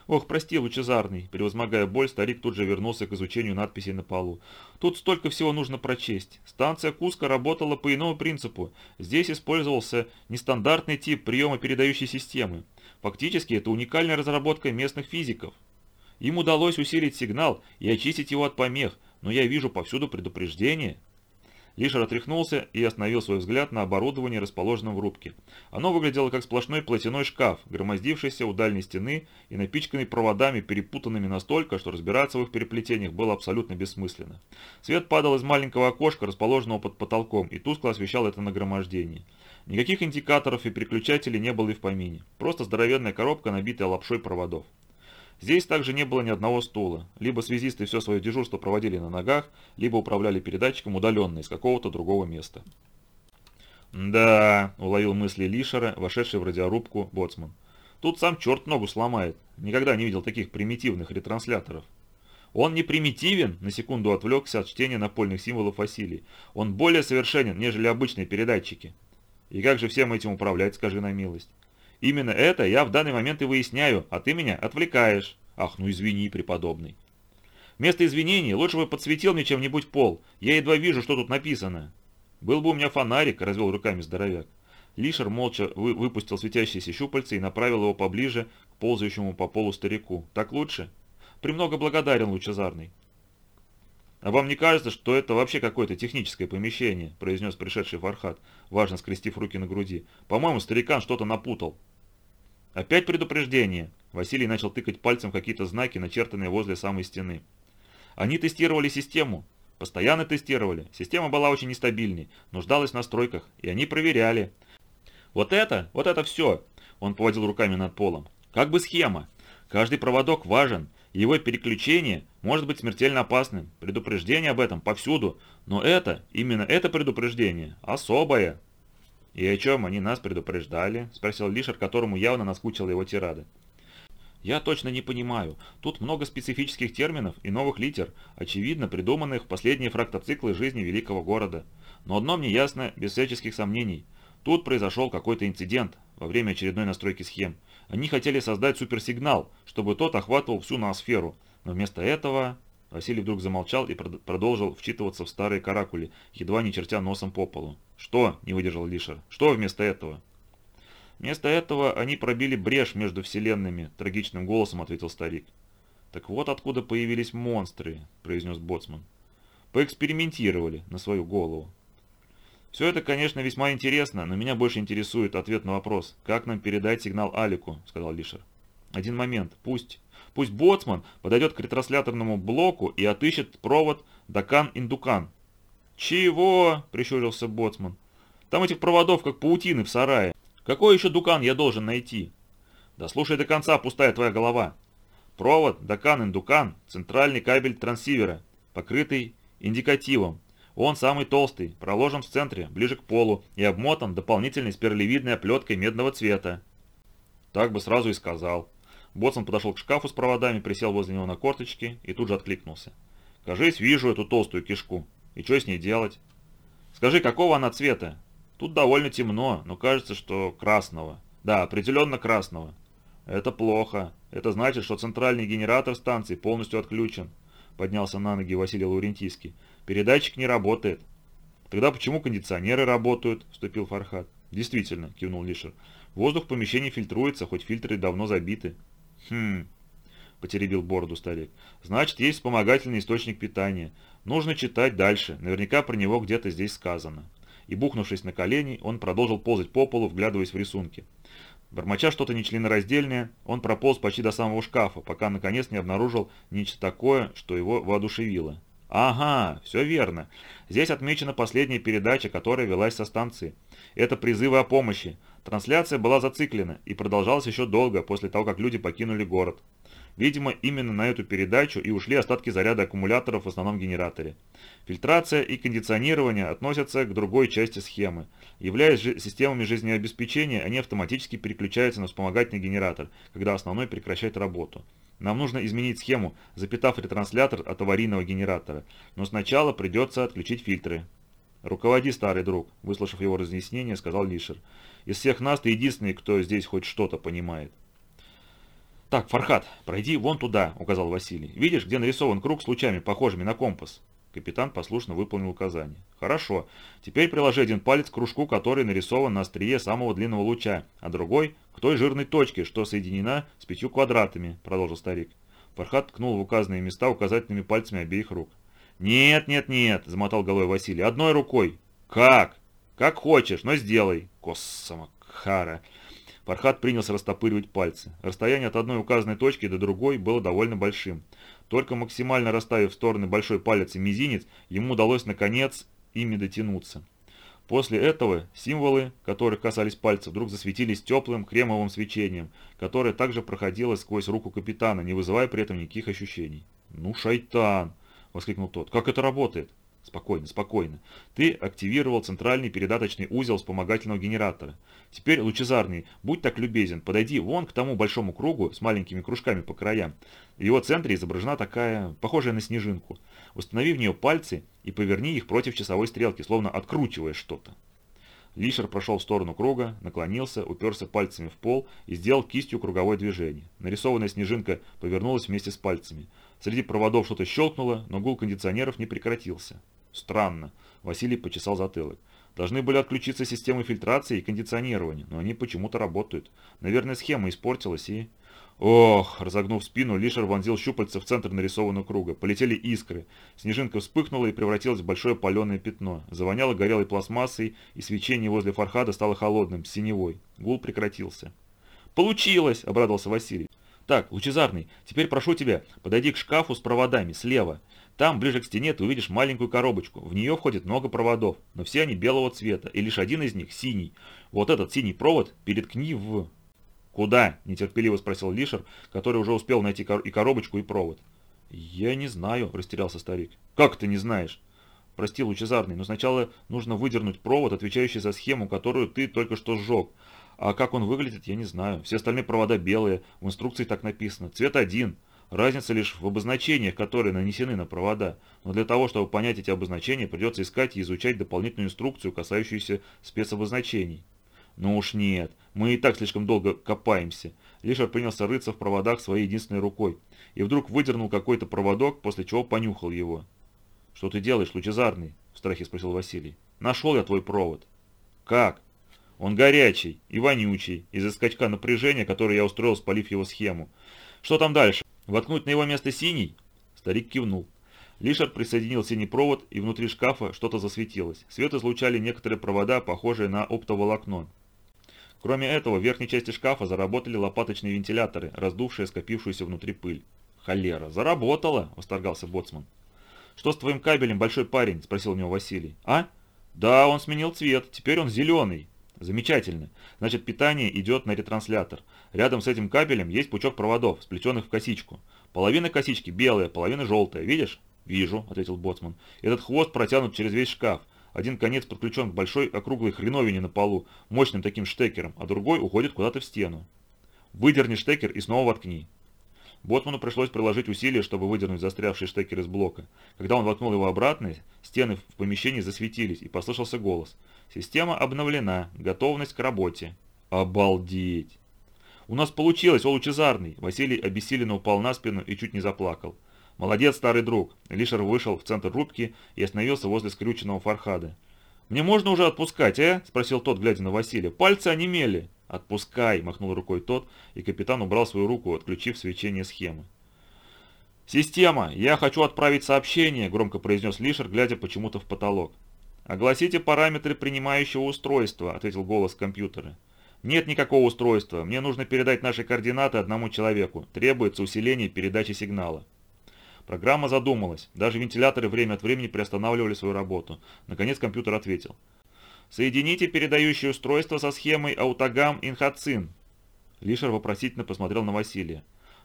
«Ох, прости, лучезарный!» Превозмогая боль, старик тут же вернулся к изучению надписей на полу. «Тут столько всего нужно прочесть. Станция Куска работала по иному принципу. Здесь использовался нестандартный тип приема передающей системы. Фактически это уникальная разработка местных физиков. Им удалось усилить сигнал и очистить его от помех, но я вижу повсюду предупреждение». Лишер отряхнулся и остановил свой взгляд на оборудовании, расположенном в рубке. Оно выглядело как сплошной платяной шкаф, громоздившийся у дальней стены и напичканный проводами, перепутанными настолько, что разбираться в их переплетениях было абсолютно бессмысленно. Свет падал из маленького окошка, расположенного под потолком, и тускло освещал это нагромождение. Никаких индикаторов и переключателей не было и в помине. Просто здоровенная коробка, набитая лапшой проводов. Здесь также не было ни одного стула. Либо связисты все свое дежурство проводили на ногах, либо управляли передатчиком удаленно из какого-то другого места. «Да», — уловил мысли Лишера, вошедший в радиорубку боцман. «Тут сам черт ногу сломает. Никогда не видел таких примитивных ретрансляторов». «Он не примитивен», — на секунду отвлекся от чтения напольных символов Василий. «Он более совершенен, нежели обычные передатчики». «И как же всем этим управлять, скажи на милость?» Именно это я в данный момент и выясняю, а ты меня отвлекаешь. Ах, ну извини, преподобный. Вместо извинений лучше бы подсветил мне чем-нибудь пол. Я едва вижу, что тут написано. Был бы у меня фонарик, развел руками здоровяк. Лишер молча вы выпустил светящиеся щупальца и направил его поближе к ползающему по полу старику. Так лучше? Премного благодарен, лучезарный. «А вам не кажется, что это вообще какое-то техническое помещение?» – произнес пришедший Фархат, важно скрестив руки на груди. «По-моему, старикан что-то напутал». «Опять предупреждение!» Василий начал тыкать пальцем какие-то знаки, начертанные возле самой стены. «Они тестировали систему. Постоянно тестировали. Система была очень нестабильной, нуждалась в настройках, и они проверяли. Вот это, вот это все!» Он поводил руками над полом. «Как бы схема. Каждый проводок важен, его переключение может быть смертельно опасным. Предупреждение об этом повсюду. Но это, именно это предупреждение, особое. «И о чем они нас предупреждали?» – спросил Лишер, которому явно наскучила его тирада. «Я точно не понимаю. Тут много специфических терминов и новых литер, очевидно придуманных в последние фрактоциклы жизни великого города. Но одно мне ясно, без всяческих сомнений. Тут произошел какой-то инцидент во время очередной настройки схем. Они хотели создать суперсигнал, чтобы тот охватывал всю ноосферу, но вместо этого Василий вдруг замолчал и продолжил вчитываться в старые каракули, едва не чертя носом по полу. «Что?» – не выдержал Лишер. «Что вместо этого?» «Вместо этого они пробили брешь между вселенными», – трагичным голосом ответил старик. «Так вот откуда появились монстры», – произнес Боцман. «Поэкспериментировали на свою голову». «Все это, конечно, весьма интересно, но меня больше интересует ответ на вопрос, как нам передать сигнал Алику», – сказал Лишер. «Один момент, пусть Пусть боцман подойдет к ретрансляторному блоку и отыщет провод Дакан-Индукан. «Чего?» – прищурился боцман. «Там этих проводов, как паутины в сарае. Какой еще Дукан я должен найти?» «Да слушай до конца, пустая твоя голова. Провод Дакан-Индукан – центральный кабель трансивера, покрытый индикативом. Он самый толстый, проложен в центре, ближе к полу, и обмотан дополнительной спиралевидной оплеткой медного цвета. Так бы сразу и сказал. Ботсон подошел к шкафу с проводами, присел возле него на корточки и тут же откликнулся. «Кажись, вижу эту толстую кишку. И что с ней делать?» «Скажи, какого она цвета?» «Тут довольно темно, но кажется, что красного». «Да, определенно красного». «Это плохо. Это значит, что центральный генератор станции полностью отключен», поднялся на ноги Василий Лаурентийский. «Передатчик не работает». «Тогда почему кондиционеры работают?» – вступил Фархат. «Действительно», – кивнул Лишер. «Воздух в помещении фильтруется, хоть фильтры давно забиты». «Хм...» – потеребил бороду старик. «Значит, есть вспомогательный источник питания. Нужно читать дальше. Наверняка про него где-то здесь сказано». И, бухнувшись на колени, он продолжил ползать по полу, вглядываясь в рисунки. Бормоча что-то нечленораздельное, он прополз почти до самого шкафа, пока наконец не обнаружил нечто такое, что его воодушевило. Ага, все верно. Здесь отмечена последняя передача, которая велась со станции. Это призывы о помощи. Трансляция была зациклена и продолжалась еще долго после того, как люди покинули город. Видимо, именно на эту передачу и ушли остатки заряда аккумуляторов в основном генераторе. Фильтрация и кондиционирование относятся к другой части схемы. Являясь системами жизнеобеспечения, они автоматически переключаются на вспомогательный генератор, когда основной прекращает работу. Нам нужно изменить схему, запитав ретранслятор от аварийного генератора, но сначала придется отключить фильтры. «Руководи, старый друг», – выслушав его разъяснение, сказал Лишер. Из всех нас ты единственный, кто здесь хоть что-то понимает. «Так, Фархат, пройди вон туда», — указал Василий. «Видишь, где нарисован круг с лучами, похожими на компас?» Капитан послушно выполнил указание. «Хорошо. Теперь приложи один палец к кружку, который нарисован на острие самого длинного луча, а другой — к той жирной точке, что соединена с пятью квадратами», — продолжил старик. Фархат ткнул в указанные места указательными пальцами обеих рук. «Нет, нет, нет», — замотал головой Василий, — «одной рукой». «Как?» «Как хочешь, но сделай». Косамакхара. Фархат принялся растопыривать пальцы. Расстояние от одной указанной точки до другой было довольно большим. Только максимально расставив в стороны большой палец и мизинец, ему удалось наконец ими дотянуться. После этого символы, которых касались пальцев, вдруг засветились теплым кремовым свечением, которое также проходило сквозь руку капитана, не вызывая при этом никаких ощущений. «Ну, шайтан!» — воскликнул тот. «Как это работает?» Спокойно, спокойно. Ты активировал центральный передаточный узел вспомогательного генератора. Теперь, лучезарный, будь так любезен, подойди вон к тому большому кругу с маленькими кружками по краям. В его центре изображена такая, похожая на снежинку. Установи в нее пальцы и поверни их против часовой стрелки, словно откручивая что-то. Лишер прошел в сторону круга, наклонился, уперся пальцами в пол и сделал кистью круговое движение. Нарисованная снежинка повернулась вместе с пальцами. Среди проводов что-то щелкнуло, но гул кондиционеров не прекратился. Странно. Василий почесал затылок. Должны были отключиться системы фильтрации и кондиционирования, но они почему-то работают. Наверное, схема испортилась и... Ох, разогнув спину, Лишер вонзил щупальца в центр нарисованного круга. Полетели искры. Снежинка вспыхнула и превратилась в большое паленое пятно. Завоняло горелой пластмассой, и свечение возле Фархада стало холодным, синевой. Гул прекратился. «Получилось!» – обрадовался Василий. «Так, Лучезарный, теперь прошу тебя, подойди к шкафу с проводами, слева. Там, ближе к стене, ты увидишь маленькую коробочку. В нее входит много проводов, но все они белого цвета, и лишь один из них синий. Вот этот синий провод переткни в... «Куда?» – нетерпеливо спросил Лишер, который уже успел найти и коробочку, и провод. «Я не знаю», – растерялся старик. «Как ты не знаешь?» «Прости, Лучезарный, но сначала нужно выдернуть провод, отвечающий за схему, которую ты только что сжег. А как он выглядит, я не знаю. Все остальные провода белые, в инструкции так написано. Цвет один. Разница лишь в обозначениях, которые нанесены на провода, но для того, чтобы понять эти обозначения, придется искать и изучать дополнительную инструкцию, касающуюся спецобозначений. Ну уж нет, мы и так слишком долго копаемся. Лишер принялся рыться в проводах своей единственной рукой, и вдруг выдернул какой-то проводок, после чего понюхал его. «Что ты делаешь, лучезарный?» – в страхе спросил Василий. «Нашел я твой провод». «Как?» «Он горячий и вонючий, из-за скачка напряжения, который я устроил, спалив его схему. Что там дальше?» Воткнуть на его место синий? Старик кивнул. Лишер присоединил синий провод, и внутри шкафа что-то засветилось. Свет излучали некоторые провода, похожие на оптоволокно. Кроме этого, в верхней части шкафа заработали лопаточные вентиляторы, раздувшие скопившуюся внутри пыль. «Холера! Заработало!» – восторгался Боцман. «Что с твоим кабелем, большой парень?» – спросил у него Василий. «А? Да, он сменил цвет. Теперь он зеленый. Замечательно. Значит, питание идет на ретранслятор. Рядом с этим кабелем есть пучок проводов, сплетенных в косичку. Половина косички белая, половина желтая. Видишь? Вижу, ответил Боцман. Этот хвост протянут через весь шкаф. Один конец подключен к большой округлой хреновине на полу, мощным таким штекером, а другой уходит куда-то в стену. Выдерни штекер и снова воткни. Ботману пришлось приложить усилия, чтобы выдернуть застрявший штекер из блока. Когда он воткнул его обратно, стены в помещении засветились, и послышался голос. «Система обновлена. Готовность к работе». «Обалдеть!» «У нас получилось, о лучезарный!» Василий обессиленно упал на спину и чуть не заплакал. «Молодец, старый друг!» Лишер вышел в центр рубки и остановился возле скрюченного Фархада. «Мне можно уже отпускать, э?» – спросил тот, глядя на Василия. «Пальцы онемели!» «Отпускай!» – махнул рукой тот, и капитан убрал свою руку, отключив свечение схемы. «Система! Я хочу отправить сообщение!» – громко произнес Лишер, глядя почему-то в потолок. «Огласите параметры принимающего устройства», – ответил голос компьютера. «Нет никакого устройства. Мне нужно передать наши координаты одному человеку. Требуется усиление передачи сигнала». Программа задумалась. Даже вентиляторы время от времени приостанавливали свою работу. Наконец компьютер ответил. Соедините передающее устройство со схемой Аутагам Инхацин. Лишер вопросительно посмотрел на Василия.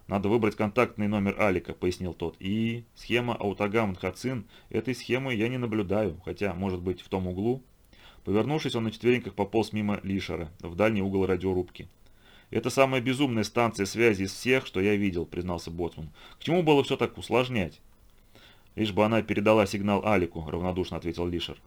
«Надо выбрать контактный номер Алика», — пояснил тот. «И схема Аутагам Инхацин, этой схемы я не наблюдаю, хотя, может быть, в том углу». Повернувшись, он на четвереньках пополз мимо Лишера, в дальний угол радиорубки. «Это самая безумная станция связи из всех, что я видел», — признался Боцман. «К чему было все так усложнять?» «Лишь бы она передала сигнал Алику», — равнодушно ответил Лишер.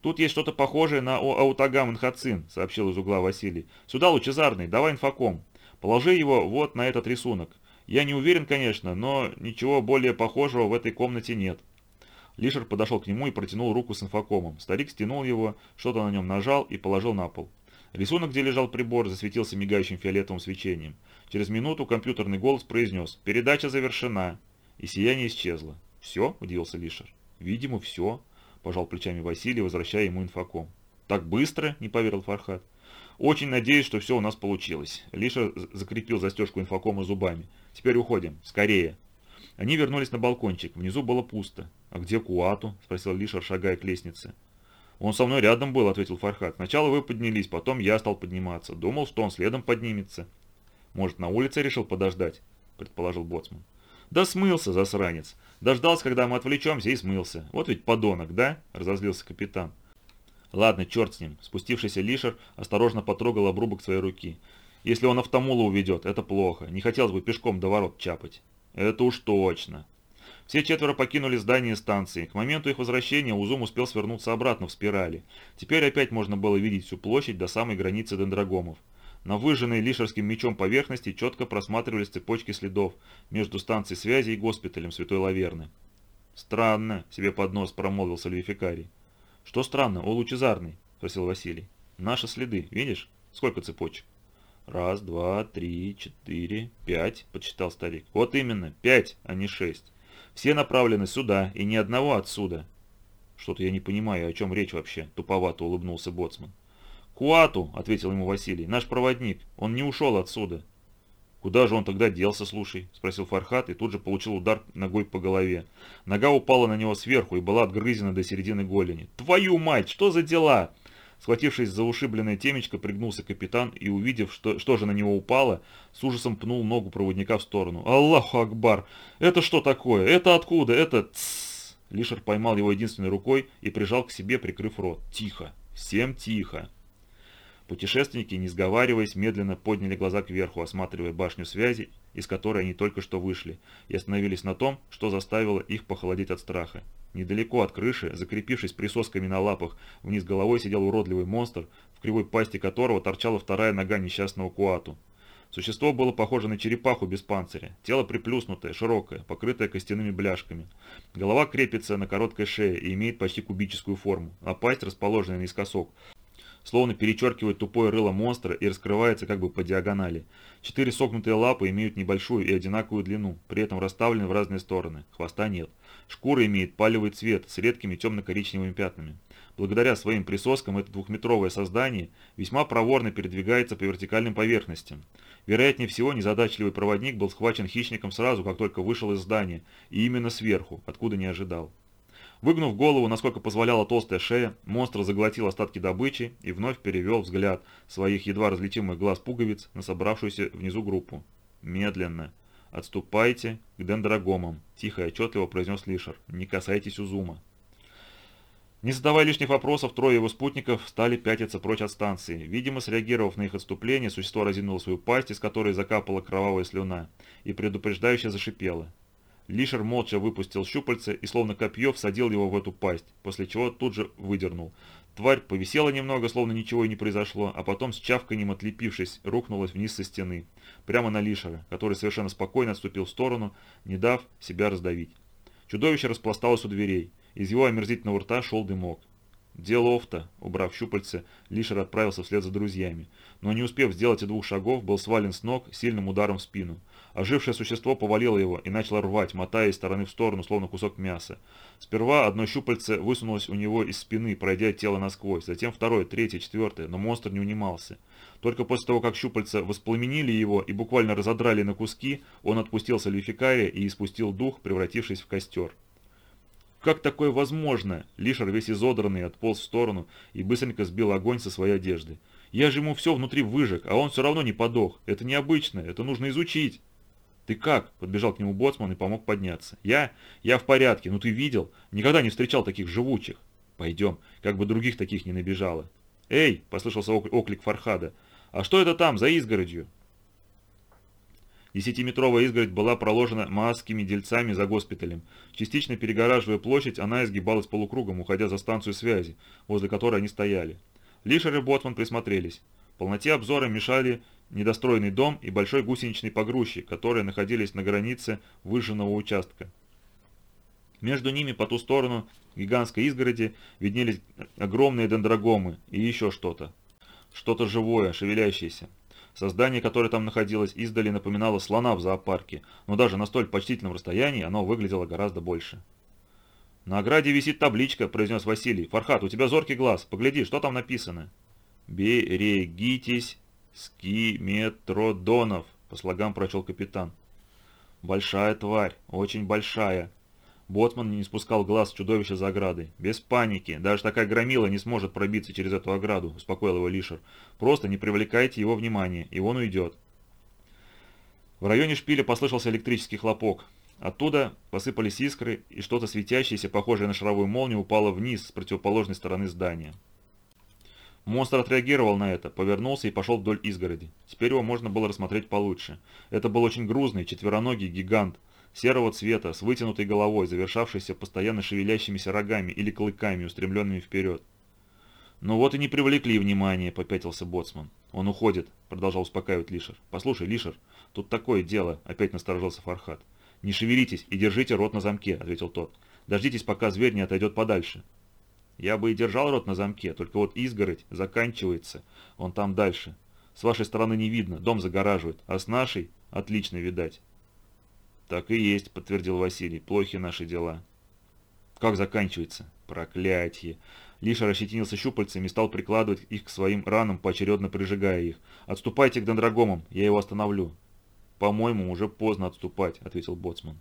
«Тут есть что-то похожее на Аутагам Инхацин», — сообщил из угла Василий. «Сюда, Лучезарный, давай инфоком. Положи его вот на этот рисунок. Я не уверен, конечно, но ничего более похожего в этой комнате нет». Лишер подошел к нему и протянул руку с инфокомом. Старик стянул его, что-то на нем нажал и положил на пол. Рисунок, где лежал прибор, засветился мигающим фиолетовым свечением. Через минуту компьютерный голос произнес «Передача завершена», и сияние исчезло. «Все?» – удивился Лишер. «Видимо, все», – пожал плечами Василий, возвращая ему инфоком. «Так быстро?» – не поверил Фархат. «Очень надеюсь, что все у нас получилось». Лиша закрепил застежку инфокома зубами. «Теперь уходим. Скорее». Они вернулись на балкончик. Внизу было пусто. «А где Куату?» – спросил Лишер, шагая к лестнице. «Он со мной рядом был», – ответил Фархат. «Сначала вы поднялись, потом я стал подниматься. Думал, что он следом поднимется». «Может, на улице решил подождать?» – предположил Боцман. «Да смылся, засранец. Дождался, когда мы отвлечемся, и смылся. Вот ведь подонок, да?» – разозлился капитан. «Ладно, черт с ним». Спустившийся Лишер осторожно потрогал обрубок своей руки. «Если он автомула уведет, это плохо. Не хотелось бы пешком до ворот чапать». «Это уж точно». Все четверо покинули здание станции. К моменту их возвращения Узум успел свернуться обратно в спирали. Теперь опять можно было видеть всю площадь до самой границы дендрогомов. На выжженной лишерским мечом поверхности четко просматривались цепочки следов между станцией связи и госпиталем Святой Лаверны. «Странно», — себе под нос промолвил Сальвификарий. «Что странно, о лучезарный?» — спросил Василий. «Наши следы, видишь? Сколько цепочек?» «Раз, два, три, четыре, пять», — подсчитал старик. «Вот именно, пять, а не шесть. Все направлены сюда, и ни одного отсюда». «Что-то я не понимаю, о чем речь вообще», — туповато улыбнулся Боцман. «Куату», — ответил ему Василий, — «наш проводник. Он не ушел отсюда». «Куда же он тогда делся, слушай?» – спросил Фархат и тут же получил удар ногой по голове. Нога упала на него сверху и была отгрызена до середины голени. «Твою мать, что за дела?» Схватившись за ушибленное темечко, пригнулся капитан и, увидев, что, что же на него упало, с ужасом пнул ногу проводника в сторону. «Аллаху Акбар! Это что такое? Это откуда? Это...» Тссс! Лишер поймал его единственной рукой и прижал к себе, прикрыв рот. «Тихо! Всем тихо!» Путешественники, не сговариваясь, медленно подняли глаза кверху, осматривая башню связи, из которой они только что вышли, и остановились на том, что заставило их похолодеть от страха. Недалеко от крыши, закрепившись присосками на лапах, вниз головой сидел уродливый монстр, в кривой пасти которого торчала вторая нога несчастного Куату. Существо было похоже на черепаху без панциря, тело приплюснутое, широкое, покрытое костяными бляшками. Голова крепится на короткой шее и имеет почти кубическую форму, а пасть, расположенная наискосок, словно перечеркивает тупое рыло монстра и раскрывается как бы по диагонали. Четыре согнутые лапы имеют небольшую и одинаковую длину, при этом расставлены в разные стороны. Хвоста нет. Шкура имеет палевый цвет с редкими темно-коричневыми пятнами. Благодаря своим присоскам это двухметровое создание весьма проворно передвигается по вертикальным поверхностям. Вероятнее всего, незадачливый проводник был схвачен хищником сразу, как только вышел из здания, и именно сверху, откуда не ожидал. Выгнув голову, насколько позволяла толстая шея, монстр заглотил остатки добычи и вновь перевел взгляд своих едва различимых глаз пуговиц на собравшуюся внизу группу. Медленно. «Отступайте к дендрогомам», – тихо и отчетливо произнес Лишер. «Не касайтесь Узума». Не задавая лишних вопросов, трое его спутников стали пятиться прочь от станции. Видимо, среагировав на их отступление, существо разинуло свою пасть, из которой закапала кровавая слюна, и предупреждающе зашипело. Лишер молча выпустил щупальце и словно копье всадил его в эту пасть, после чего тут же выдернул. Тварь повисела немного, словно ничего и не произошло, а потом с чавканием отлепившись, рухнулась вниз со стены, прямо на Лишера, который совершенно спокойно отступил в сторону, не дав себя раздавить. Чудовище распласталось у дверей, из его омерзительного рта шел дымок. Делов-то, убрав щупальце, Лишер отправился вслед за друзьями, но не успев сделать и двух шагов, был свален с ног сильным ударом в спину. Ожившее существо повалило его и начало рвать, мотая из стороны в сторону, словно кусок мяса. Сперва одно щупальце высунулось у него из спины, пройдя тело насквозь, затем второе, третье, четвертое, но монстр не унимался. Только после того, как щупальца воспламенили его и буквально разодрали на куски, он отпустил сальвификария и испустил дух, превратившись в костер. Как такое возможно? Лишер весь изодранный отполз в сторону и быстренько сбил огонь со своей одежды. Я же ему все внутри выжег, а он все равно не подох. Это необычно, это нужно изучить. «Ты как?» – подбежал к нему боцман и помог подняться. «Я? Я в порядке. Ну ты видел? Никогда не встречал таких живучих. Пойдем, как бы других таких не набежало». «Эй!» – послышался оклик Фархада. «А что это там, за изгородью?» Десятиметровая изгородь была проложена маасскими дельцами за госпиталем. Частично перегораживая площадь, она изгибалась полукругом, уходя за станцию связи, возле которой они стояли. Лишер и Ботман присмотрелись. Полноте обзора мешали недостроенный дом и большой гусеничный погрузчик, которые находились на границе выжженного участка. Между ними по ту сторону гигантской изгороди виднелись огромные дендрогомы и еще что-то. Что-то живое, шевелящееся. Создание, которое там находилось, издали напоминало слона в зоопарке, но даже на столь почтительном расстоянии оно выглядело гораздо больше. «На ограде висит табличка», – произнес Василий. «Фархат, у тебя зоркий глаз. Погляди, что там написано?» «Берегитесь скиметродонов», – по слогам прочел капитан. «Большая тварь, очень большая». Боцман не спускал глаз с чудовища за оградой. «Без паники. Даже такая громила не сможет пробиться через эту ограду», – успокоил его Лишер. «Просто не привлекайте его внимания, и он уйдет». В районе шпиля послышался электрический хлопок. Оттуда посыпались искры, и что-то светящееся, похожее на шаровую молнию, упало вниз с противоположной стороны здания. Монстр отреагировал на это, повернулся и пошел вдоль изгороди. Теперь его можно было рассмотреть получше. Это был очень грузный, четвероногий гигант, серого цвета, с вытянутой головой, завершавшийся постоянно шевелящимися рогами или клыками, устремленными вперед. «Ну вот и не привлекли внимания», — попятился Боцман. «Он уходит», — продолжал успокаивать Лишер. «Послушай, Лишер, тут такое дело», — опять насторожился Фархат. «Не шевелитесь и держите рот на замке», — ответил тот. «Дождитесь, пока зверь не отойдет подальше». «Я бы и держал рот на замке, только вот изгородь заканчивается. Он там дальше. С вашей стороны не видно, дом загораживает, а с нашей отлично видать». «Так и есть», — подтвердил Василий. «Плохи наши дела». «Как заканчивается?» «Проклятье!» Лиша расщетинился щупальцами и стал прикладывать их к своим ранам, поочередно прижигая их. «Отступайте к дендрагомам, я его остановлю». «По-моему, уже поздно отступать», — ответил Боцман.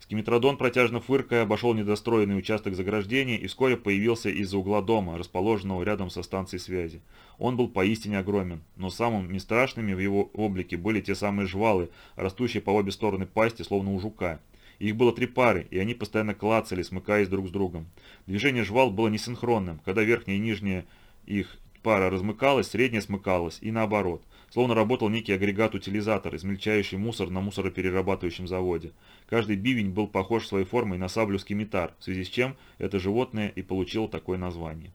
Скиметродон, протяжно фыркая, обошел недостроенный участок заграждения и вскоре появился из-за угла дома, расположенного рядом со станцией связи. Он был поистине огромен, но самыми страшными в его облике были те самые жвалы, растущие по обе стороны пасти, словно у жука. Их было три пары, и они постоянно клацали, смыкаясь друг с другом. Движение жвал было несинхронным, когда верхняя и нижняя их пара размыкалась, средняя смыкалась, и наоборот. Словно работал некий агрегат-утилизатор, измельчающий мусор на мусороперерабатывающем заводе. Каждый бивень был похож своей формой на саблю скимитар, в связи с чем это животное и получило такое название.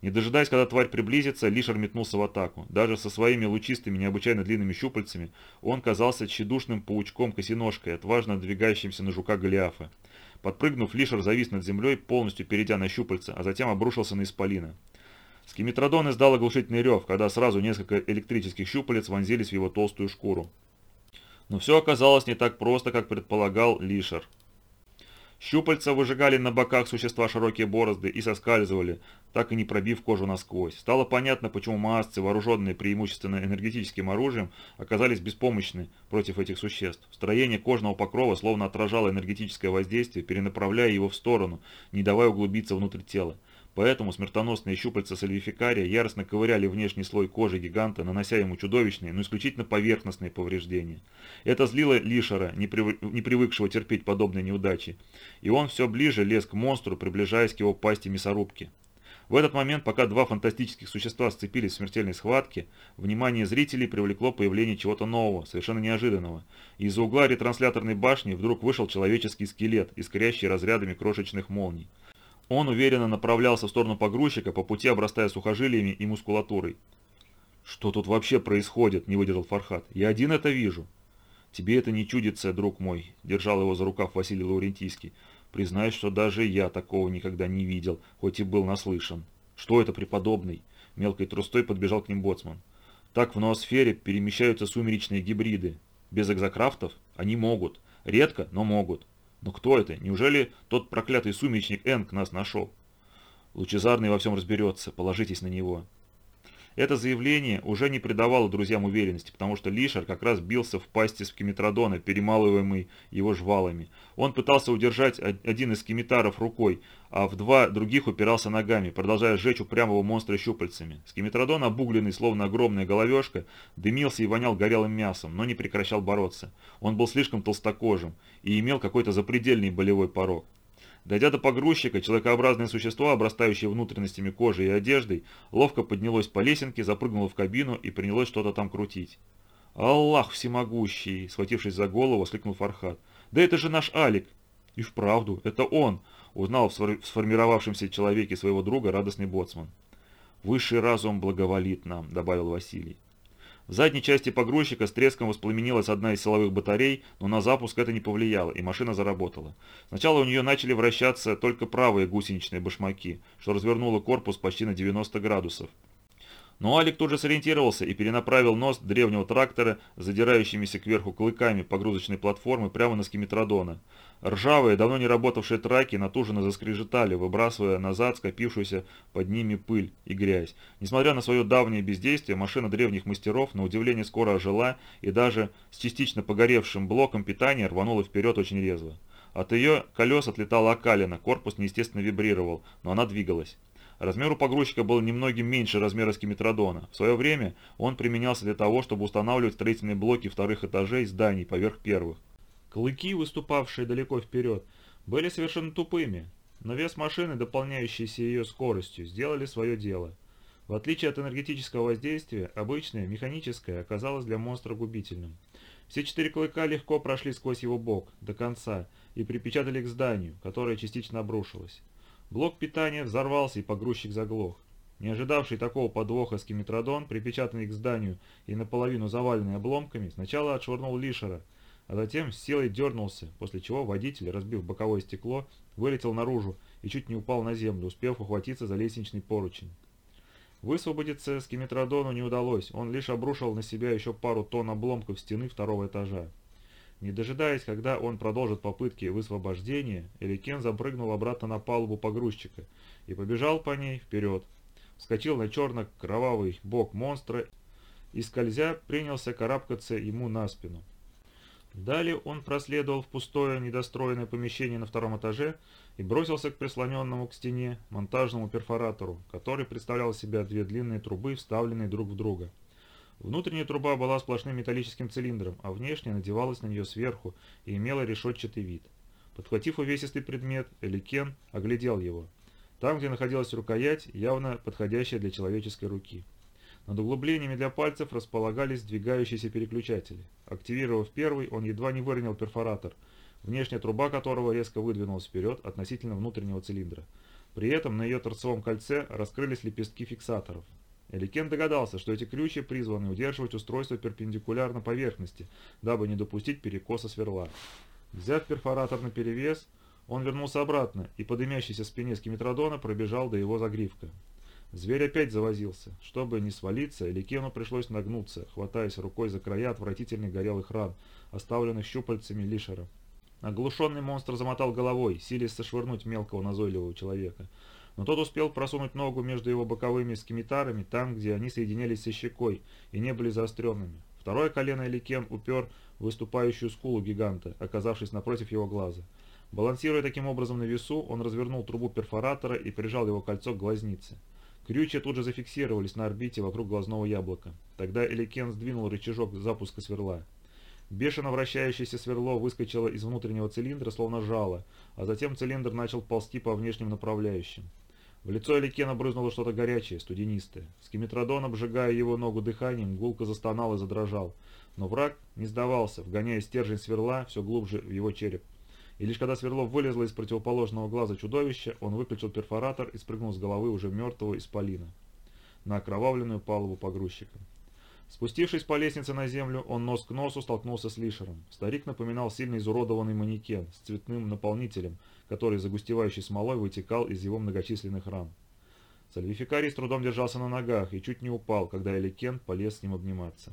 Не дожидаясь, когда тварь приблизится, Лишер метнулся в атаку. Даже со своими лучистыми, необычайно длинными щупальцами он казался тщедушным паучком-косиножкой, отважно двигающимся на жука Голиафа. Подпрыгнув, Лишер завис над землей, полностью перейдя на щупальца, а затем обрушился на исполина. Скиметродон издал оглушительный рев, когда сразу несколько электрических щупалец вонзились в его толстую шкуру. Но все оказалось не так просто, как предполагал Лишер. Щупальца выжигали на боках существа широкие борозды и соскальзывали, так и не пробив кожу насквозь. Стало понятно, почему маасцы, вооруженные преимущественно энергетическим оружием, оказались беспомощны против этих существ. Строение кожного покрова словно отражало энергетическое воздействие, перенаправляя его в сторону, не давая углубиться внутрь тела. Поэтому смертоносные щупальца сальвификария яростно ковыряли внешний слой кожи гиганта, нанося ему чудовищные, но исключительно поверхностные повреждения. Это злило Лишера, не, прив... не привыкшего терпеть подобные неудачи, и он все ближе лез к монстру, приближаясь к его пасти мясорубки. В этот момент, пока два фантастических существа сцепились в смертельной схватке, внимание зрителей привлекло появление чего-то нового, совершенно неожиданного. Из-за угла ретрансляторной башни вдруг вышел человеческий скелет, искрящий разрядами крошечных молний. Он уверенно направлялся в сторону погрузчика, по пути обрастая сухожилиями и мускулатурой. «Что тут вообще происходит?» – не выдержал Фархат. «Я один это вижу». «Тебе это не чудится, друг мой», – держал его за рукав Василий Лаурентийский. «Признаюсь, что даже я такого никогда не видел, хоть и был наслышан». «Что это, преподобный?» – мелкой трустой подбежал к ним боцман. «Так в ноосфере перемещаются сумеречные гибриды. Без экзокрафтов они могут. Редко, но могут. Но кто это? Неужели тот проклятый сумеречник Энг нас нашел? Лучезарный во всем разберется, положитесь на него. Это заявление уже не придавало друзьям уверенности, потому что Лишер как раз бился в пасти скиметродона, перемалываемый его жвалами. Он пытался удержать один из скиметаров рукой, а в два других упирался ногами, продолжая сжечь упрямого монстра щупальцами. Скиметродон, обугленный, словно огромная головешка, дымился и вонял горелым мясом, но не прекращал бороться. Он был слишком толстокожим и имел какой-то запредельный болевой порог. Дойдя до погрузчика, человекообразное существо, обрастающее внутренностями кожи и одеждой, ловко поднялось по лесенке, запрыгнуло в кабину и принялось что-то там крутить. «Аллах всемогущий!» – схватившись за голову, воскликнул Фархат. «Да это же наш Алик!» «И вправду, это он!» – узнал в сформировавшемся человеке своего друга радостный боцман. «Высший разум благоволит нам», – добавил Василий. В задней части погрузчика с треском воспламенилась одна из силовых батарей, но на запуск это не повлияло, и машина заработала. Сначала у нее начали вращаться только правые гусеничные башмаки, что развернуло корпус почти на 90 градусов. Но Алик тут же сориентировался и перенаправил нос древнего трактора задирающимися кверху клыками погрузочной платформы прямо на скимитродона. Ржавые, давно не работавшие траки натуженно заскрежетали, выбрасывая назад скопившуюся под ними пыль и грязь. Несмотря на свое давнее бездействие, машина древних мастеров на удивление скоро ожила и даже с частично погоревшим блоком питания рванула вперед очень резво. От ее колес отлетала окалина, корпус неестественно вибрировал, но она двигалась. Размер у погрузчика был немногим меньше размера скимитродона. В свое время он применялся для того, чтобы устанавливать строительные блоки вторых этажей зданий поверх первых. Клыки, выступавшие далеко вперед, были совершенно тупыми, но вес машины, дополняющийся ее скоростью, сделали свое дело. В отличие от энергетического воздействия, обычное, механическое, оказалось для монстра губительным. Все четыре клыка легко прошли сквозь его бок, до конца, и припечатали к зданию, которое частично обрушилось. Блок питания взорвался и погрузчик заглох. Не ожидавший такого подвоха скимитродон, припечатанный к зданию и наполовину заваленный обломками, сначала отшвырнул Лишера, а затем с силой дернулся, после чего водитель, разбив боковое стекло, вылетел наружу и чуть не упал на землю, успев ухватиться за лестничный поручень. Высвободиться скимитродону не удалось, он лишь обрушил на себя еще пару тонн обломков стены второго этажа. Не дожидаясь, когда он продолжит попытки высвобождения, Эликен запрыгнул обратно на палубу погрузчика и побежал по ней вперед. Вскочил на черно-кровавый бок монстра и, скользя, принялся карабкаться ему на спину. Далее он проследовал в пустое недостроенное помещение на втором этаже и бросился к прислоненному к стене монтажному перфоратору, который представлял себя две длинные трубы, вставленные друг в друга. Внутренняя труба была сплошным металлическим цилиндром, а внешняя надевалась на нее сверху и имела решетчатый вид. Подхватив увесистый предмет, Эликен оглядел его. Там, где находилась рукоять, явно подходящая для человеческой руки. Над углублениями для пальцев располагались сдвигающиеся переключатели. Активировав первый, он едва не выронил перфоратор, внешняя труба которого резко выдвинулась вперед относительно внутреннего цилиндра. При этом на ее торцевом кольце раскрылись лепестки фиксаторов. Эликен догадался, что эти ключи призваны удерживать устройство перпендикулярно поверхности, дабы не допустить перекоса сверла. Взяв перфоратор на перевес, он вернулся обратно и по дымящейся спине скиметродона пробежал до его загривка. Зверь опять завозился. Чтобы не свалиться, Эликену пришлось нагнуться, хватаясь рукой за края отвратительных горелых ран, оставленных щупальцами лишера. Оглушенный монстр замотал головой, силясь сошвырнуть мелкого назойливого человека но тот успел просунуть ногу между его боковыми скимитарами там, где они соединялись со щекой и не были заостренными. Второе колено Эликен упер выступающую скулу гиганта, оказавшись напротив его глаза. Балансируя таким образом на весу, он развернул трубу перфоратора и прижал его кольцо к глазнице. Крючья тут же зафиксировались на орбите вокруг глазного яблока. Тогда Эликен сдвинул рычажок запуска сверла. Бешено вращающееся сверло выскочило из внутреннего цилиндра, словно жало, а затем цилиндр начал ползти по внешним направляющим. В лицо Эликена брызнуло что-то горячее, студенистое. Скиметродон, обжигая его ногу дыханием, гулко застонал и задрожал. Но враг не сдавался, вгоняя стержень сверла все глубже в его череп. И лишь когда сверло вылезло из противоположного глаза чудовища, он выключил перфоратор и спрыгнул с головы уже мертвого исполина на окровавленную палубу погрузчика. Спустившись по лестнице на землю, он нос к носу столкнулся с Лишером. Старик напоминал сильно изуродованный манекен с цветным наполнителем, который загустевающей смолой вытекал из его многочисленных ран. Сальвификарий с трудом держался на ногах и чуть не упал, когда Эликен полез с ним обниматься.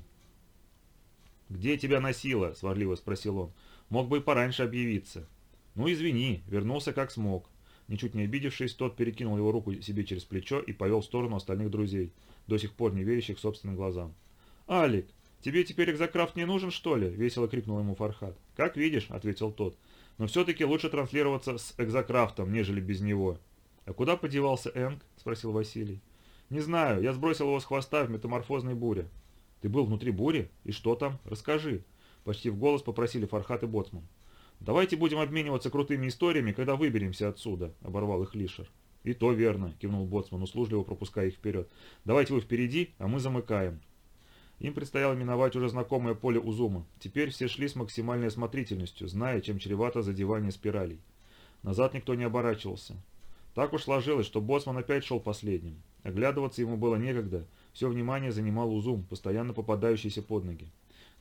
«Где тебя носило?» – сварливо спросил он. «Мог бы и пораньше объявиться». «Ну, извини, вернулся как смог». Ничуть не обидевшись, тот перекинул его руку себе через плечо и повел в сторону остальных друзей, до сих пор не верящих собственным глазам. «Алик, тебе теперь экзокрафт не нужен, что ли?» – весело крикнул ему Фархат. «Как видишь», – ответил тот. «Но все-таки лучше транслироваться с экзокрафтом, нежели без него». «А куда подевался Энг?» – спросил Василий. «Не знаю, я сбросил его с хвоста в метаморфозной буре». «Ты был внутри бури? И что там? Расскажи!» Почти в голос попросили Фархат и Боцман. «Давайте будем обмениваться крутыми историями, когда выберемся отсюда», – оборвал их Лишер. «И то верно», – кивнул Боцман, услужливо пропуская их вперед. «Давайте вы впереди, а мы замыкаем». Им предстояло миновать уже знакомое поле Узума. Теперь все шли с максимальной осмотрительностью, зная, чем чревато задевание спиралей. Назад никто не оборачивался. Так уж сложилось, что Боссман опять шел последним. Оглядываться ему было некогда, все внимание занимал Узум, постоянно попадающийся под ноги.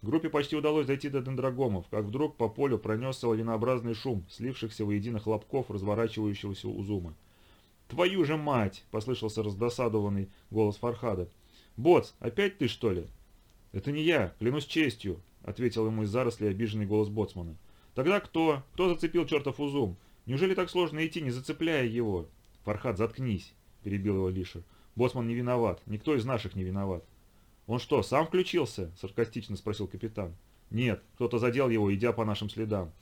Группе почти удалось дойти до дендрогомов, как вдруг по полю пронесся лавинообразный шум, слившихся воедино хлопков разворачивающегося Узума. «Твою же мать!» – послышался раздосадованный голос Фархада. «Боц, опять ты, что ли?» «Это не я, клянусь честью», — ответил ему из зарослей обиженный голос боцмана. «Тогда кто? Кто зацепил чертов узум? Неужели так сложно идти, не зацепляя его?» «Фархад, заткнись», — перебил его Лишер. «Боцман не виноват, никто из наших не виноват». «Он что, сам включился?» — саркастично спросил капитан. «Нет, кто-то задел его, идя по нашим следам».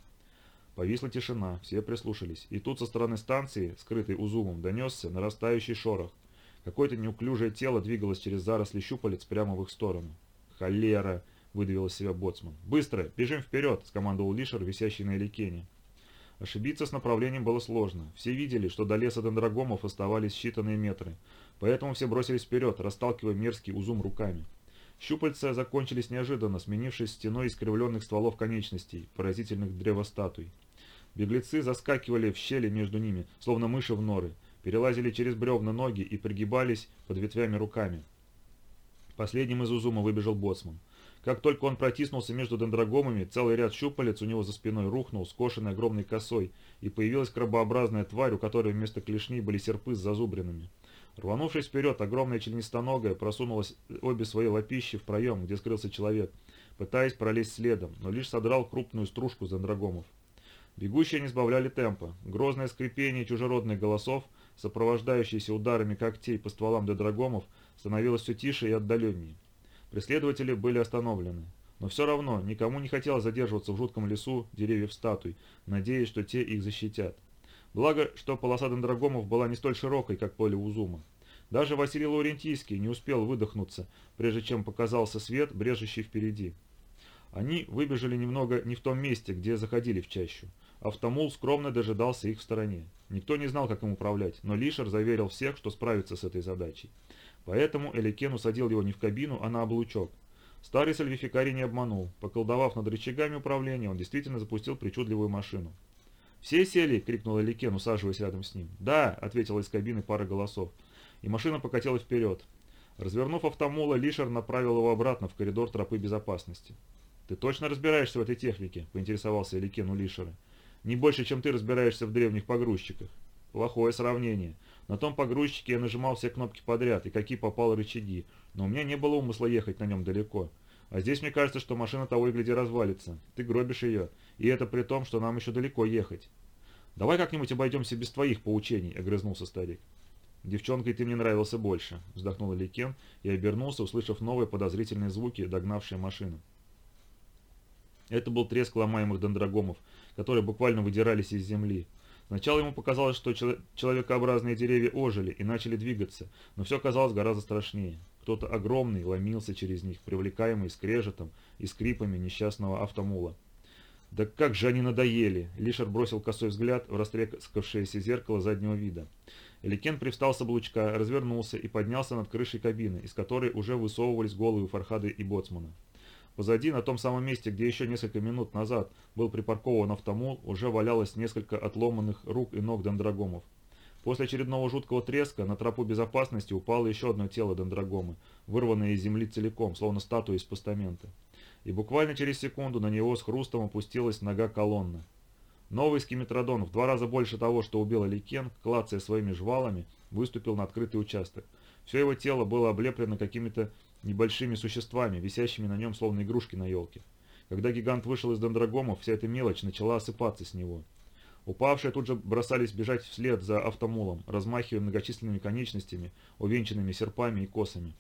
Повисла тишина, все прислушались, и тут со стороны станции, скрытой узумом, донесся нарастающий шорох. Какое-то неуклюжее тело двигалось через заросли щупалец прямо в их сторону. «Холера!» — выдавил из себя боцман. «Быстро! Бежим вперед!» — скомандовал Лишер, висящий на Эликене. Ошибиться с направлением было сложно. Все видели, что до леса дендрагомов оставались считанные метры, поэтому все бросились вперед, расталкивая мерзкий узум руками. Щупальца закончились неожиданно, сменившись стеной искривленных стволов конечностей, поразительных древостатуй. Беглецы заскакивали в щели между ними, словно мыши в норы, перелазили через бревна ноги и пригибались под ветвями руками. Последним из Узума выбежал боцман. Как только он протиснулся между дендрагомами, целый ряд щупалец у него за спиной рухнул, скошенный огромной косой, и появилась крабообразная тварь, у которой вместо клешней были серпы с зазубринами. Рванувшись вперед, огромная членистоногая просунулась обе свои лапищи в проем, где скрылся человек, пытаясь пролезть следом, но лишь содрал крупную стружку дендрагомов. Бегущие не сбавляли темпа. Грозное скрипение чужеродных голосов, сопровождающиеся ударами когтей по стволам дедрагомов, становилось все тише и отдаленнее. Преследователи были остановлены. Но все равно никому не хотелось задерживаться в жутком лесу деревьев статуй, надеясь, что те их защитят. Благо, что полоса дендрагомов была не столь широкой, как поле Узума. Даже Василий Лаурентийский не успел выдохнуться, прежде чем показался свет, брежущий впереди. Они выбежали немного не в том месте, где заходили в чащу. Автомул скромно дожидался их в стороне. Никто не знал, как им управлять, но Лишер заверил всех, что справится с этой задачей. Поэтому Эликен усадил его не в кабину, а на облучок. Старый сальвификарий не обманул. Поколдовав над рычагами управления, он действительно запустил причудливую машину. «Все сели?» — крикнул Эликен, усаживаясь рядом с ним. «Да!» — ответила из кабины пара голосов. И машина покатилась вперед. Развернув автомола, Лишер направил его обратно в коридор тропы безопасности. «Ты точно разбираешься в этой технике?» — поинтересовался Эликен у Лишера. Не больше, чем ты разбираешься в древних погрузчиках. Плохое сравнение. На том погрузчике я нажимал все кнопки подряд, и какие попало рычаги, но у меня не было умысла ехать на нем далеко. А здесь мне кажется, что машина того и гляди развалится. Ты гробишь ее, и это при том, что нам еще далеко ехать. «Давай как-нибудь обойдемся без твоих поучений», — огрызнулся старик. «Девчонкой ты мне нравился больше», — вздохнул Ликен и обернулся, услышав новые подозрительные звуки, догнавшие машину. Это был треск ломаемых дендрагомов, которые буквально выдирались из земли. Сначала ему показалось, что человекообразные деревья ожили и начали двигаться, но все казалось гораздо страшнее. Кто-то огромный ломился через них, привлекаемый скрежетом и скрипами несчастного автомула. «Да как же они надоели!» Лишер бросил косой взгляд в растрескавшееся зеркало заднего вида. Эликен привстал с облучка, развернулся и поднялся над крышей кабины, из которой уже высовывались головы Фархады и Боцмана. Позади, на том самом месте, где еще несколько минут назад был припаркован автомол, уже валялось несколько отломанных рук и ног дендрагомов. После очередного жуткого треска на тропу безопасности упало еще одно тело дендрагомы, вырванное из земли целиком, словно статуя из постамента. И буквально через секунду на него с хрустом опустилась нога колонны. Новый скиметродон, в два раза больше того, что убил Аликен, клацая своими жвалами, выступил на открытый участок. Все его тело было облеплено какими-то небольшими существами, висящими на нем словно игрушки на елке. Когда гигант вышел из дендрагомов, вся эта мелочь начала осыпаться с него. Упавшие тут же бросались бежать вслед за автомулом, размахивая многочисленными конечностями, увенчанными серпами и косами.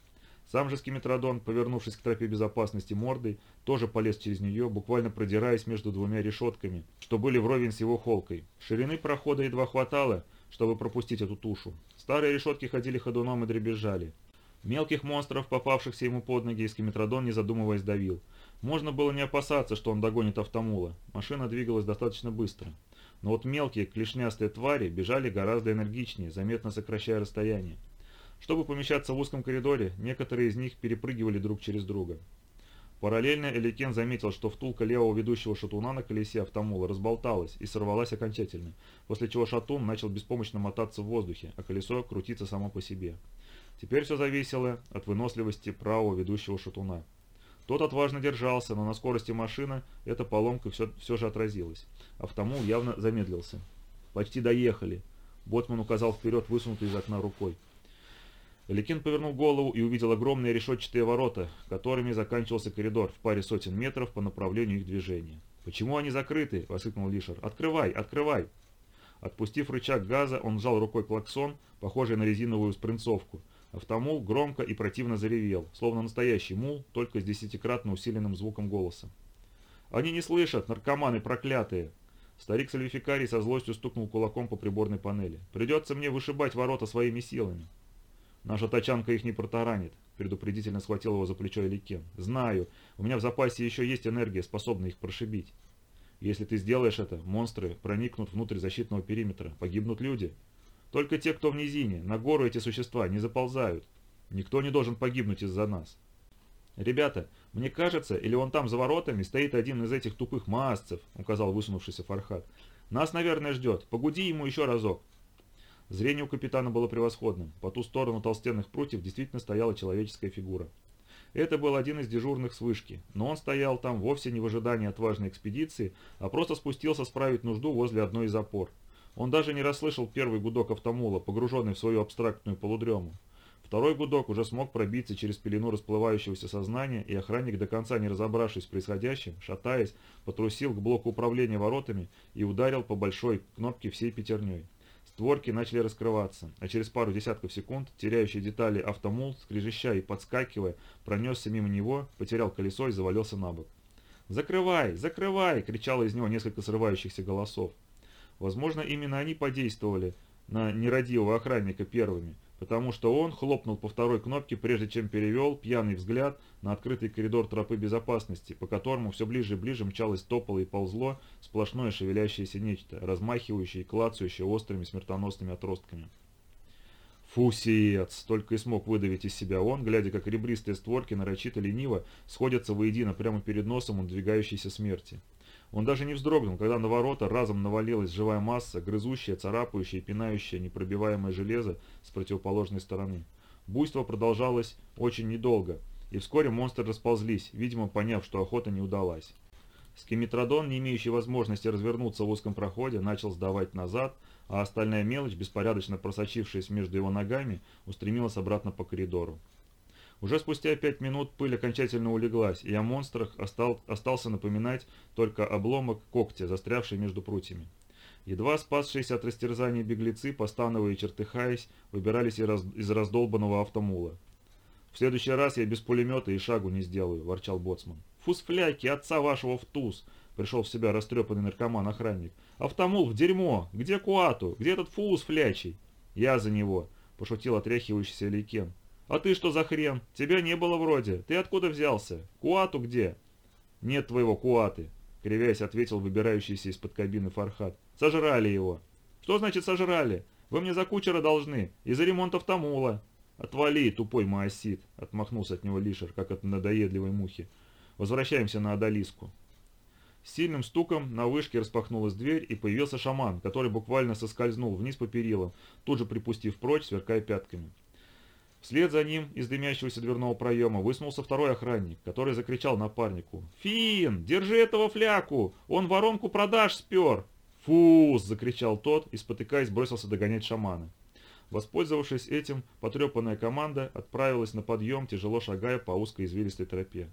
Сам же скиметродон, повернувшись к тропе безопасности мордой, тоже полез через нее, буквально продираясь между двумя решетками, что были вровень с его холкой. Ширины прохода едва хватало, чтобы пропустить эту тушу. Старые решетки ходили ходуном и дребезжали. Мелких монстров, попавшихся ему под ноги, эскиметродон, не задумываясь, давил. Можно было не опасаться, что он догонит автомула. Машина двигалась достаточно быстро. Но вот мелкие клешнястые твари бежали гораздо энергичнее, заметно сокращая расстояние. Чтобы помещаться в узком коридоре, некоторые из них перепрыгивали друг через друга. Параллельно Эликен заметил, что втулка левого ведущего шатуна на колесе автомола разболталась и сорвалась окончательно, после чего шатун начал беспомощно мотаться в воздухе, а колесо крутиться само по себе. Теперь все зависело от выносливости правого ведущего шатуна. Тот отважно держался, но на скорости машины эта поломка все, все же отразилась. Автомол явно замедлился. «Почти доехали», — Ботман указал вперед, высунутый из окна рукой. Аликин повернул голову и увидел огромные решетчатые ворота, которыми заканчивался коридор в паре сотен метров по направлению их движения. «Почему они закрыты?» – воскликнул Лишер. «Открывай! Открывай!» Отпустив рычаг газа, он сжал рукой клаксон, похожий на резиновую спринцовку. Автомул громко и противно заревел, словно настоящий мул, только с десятикратно усиленным звуком голоса. «Они не слышат, наркоманы проклятые!» Старик Сальвификарий со злостью стукнул кулаком по приборной панели. «Придется мне вышибать ворота своими силами». «Наша тачанка их не протаранит», — предупредительно схватил его за плечо Эликен. «Знаю, у меня в запасе еще есть энергия, способная их прошибить». Если ты сделаешь это, монстры проникнут внутрь защитного периметра, погибнут люди. Только те, кто в низине, на гору эти существа не заползают. Никто не должен погибнуть из-за нас. «Ребята, мне кажется, или он там за воротами стоит один из этих тупых маасцев», указал высунувшийся Фархат. «Нас, наверное, ждет. Погуди ему еще разок». Зрение у капитана было превосходным. По ту сторону толстенных прутьев действительно стояла человеческая фигура. Это был один из дежурных с вышки, но он стоял там вовсе не в ожидании отважной экспедиции, а просто спустился справить нужду возле одной из опор. Он даже не расслышал первый гудок автомула, погруженный в свою абстрактную полудрему. Второй гудок уже смог пробиться через пелену расплывающегося сознания, и охранник, до конца не разобравшись с происходящим, шатаясь, потрусил к блоку управления воротами и ударил по большой кнопке всей пятерней. Створки начали раскрываться, а через пару десятков секунд теряющий детали автомул, скрежеща и подскакивая, пронесся мимо него, потерял колесо и завалился на бок. «Закрывай! Закрывай!» – кричало из него несколько срывающихся голосов. Возможно, именно они подействовали на нерадивого охранника первыми, потому что он хлопнул по второй кнопке, прежде чем перевел пьяный взгляд на открытый коридор тропы безопасности, по которому все ближе и ближе мчалось топало и ползло сплошное шевелящееся нечто, размахивающее и клацающее острыми смертоносными отростками. «Фусиец!» — только и смог выдавить из себя он, глядя, как ребристые створки нарочито лениво сходятся воедино прямо перед носом надвигающейся смерти. Он даже не вздрогнул, когда на ворота разом навалилась живая масса, грызущая, царапающая и пинающая непробиваемое железо с противоположной стороны. Буйство продолжалось очень недолго, и вскоре монстры расползлись, видимо поняв, что охота не удалась. Скеметродон, не имеющий возможности развернуться в узком проходе, начал сдавать назад, а остальная мелочь, беспорядочно просочившаяся между его ногами, устремилась обратно по коридору. Уже спустя пять минут пыль окончательно улеглась, и о монстрах остал, остался напоминать только обломок когтя, застрявший между прутьями. Едва спасшиеся от растерзания беглецы, постановая и чертыхаясь, выбирались из раздолбанного автомула. «В следующий раз я без пулемета и шагу не сделаю», – ворчал боцман. «Фус-фляйки, отца вашего в туз!» – пришел в себя растрепанный наркоман-охранник. «Автомул в дерьмо! Где Куату? Где этот фус флячий?» «Я за него!» – пошутил отряхивающийся Лейкен. «А ты что за хрен? Тебя не было вроде. Ты откуда взялся? Куату где?» «Нет твоего Куаты», — кривясь ответил выбирающийся из-под кабины Фархат. «Сожрали его». «Что значит сожрали? Вы мне за кучера должны и за ремонт автомула». «Отвали, тупой маосит», — отмахнулся от него Лишер, как от надоедливой мухи. «Возвращаемся на Адалиску». С сильным стуком на вышке распахнулась дверь, и появился шаман, который буквально соскользнул вниз по перилам, тут же припустив прочь, сверкая пятками. Вслед за ним из дымящегося дверного проема высунулся второй охранник, который закричал напарнику. «Фин, держи этого фляку! Он воронку продаж спер!» «Фуз!» – закричал тот и, спотыкаясь, бросился догонять шамана. Воспользовавшись этим, потрепанная команда отправилась на подъем, тяжело шагая по узкой извилистой тропе.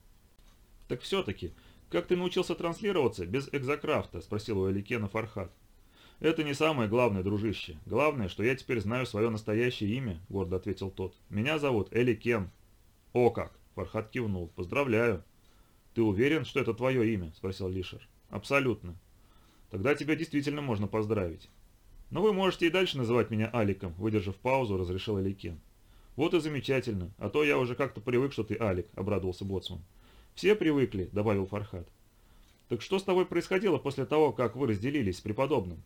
«Так все-таки, как ты научился транслироваться без экзокрафта?» – спросил у Эликена Фархат. «Это не самое главное, дружище. Главное, что я теперь знаю свое настоящее имя», — гордо ответил тот. «Меня зовут Эли Кен». «О как!» — Фархат кивнул. «Поздравляю». «Ты уверен, что это твое имя?» — спросил Лишер. «Абсолютно. Тогда тебя действительно можно поздравить». «Но вы можете и дальше называть меня Аликом», — выдержав паузу, разрешил Эли Кен. «Вот и замечательно, а то я уже как-то привык, что ты Алик», — обрадовался Боцман. «Все привыкли», — добавил Фархат. «Так что с тобой происходило после того, как вы разделились с преподобным?»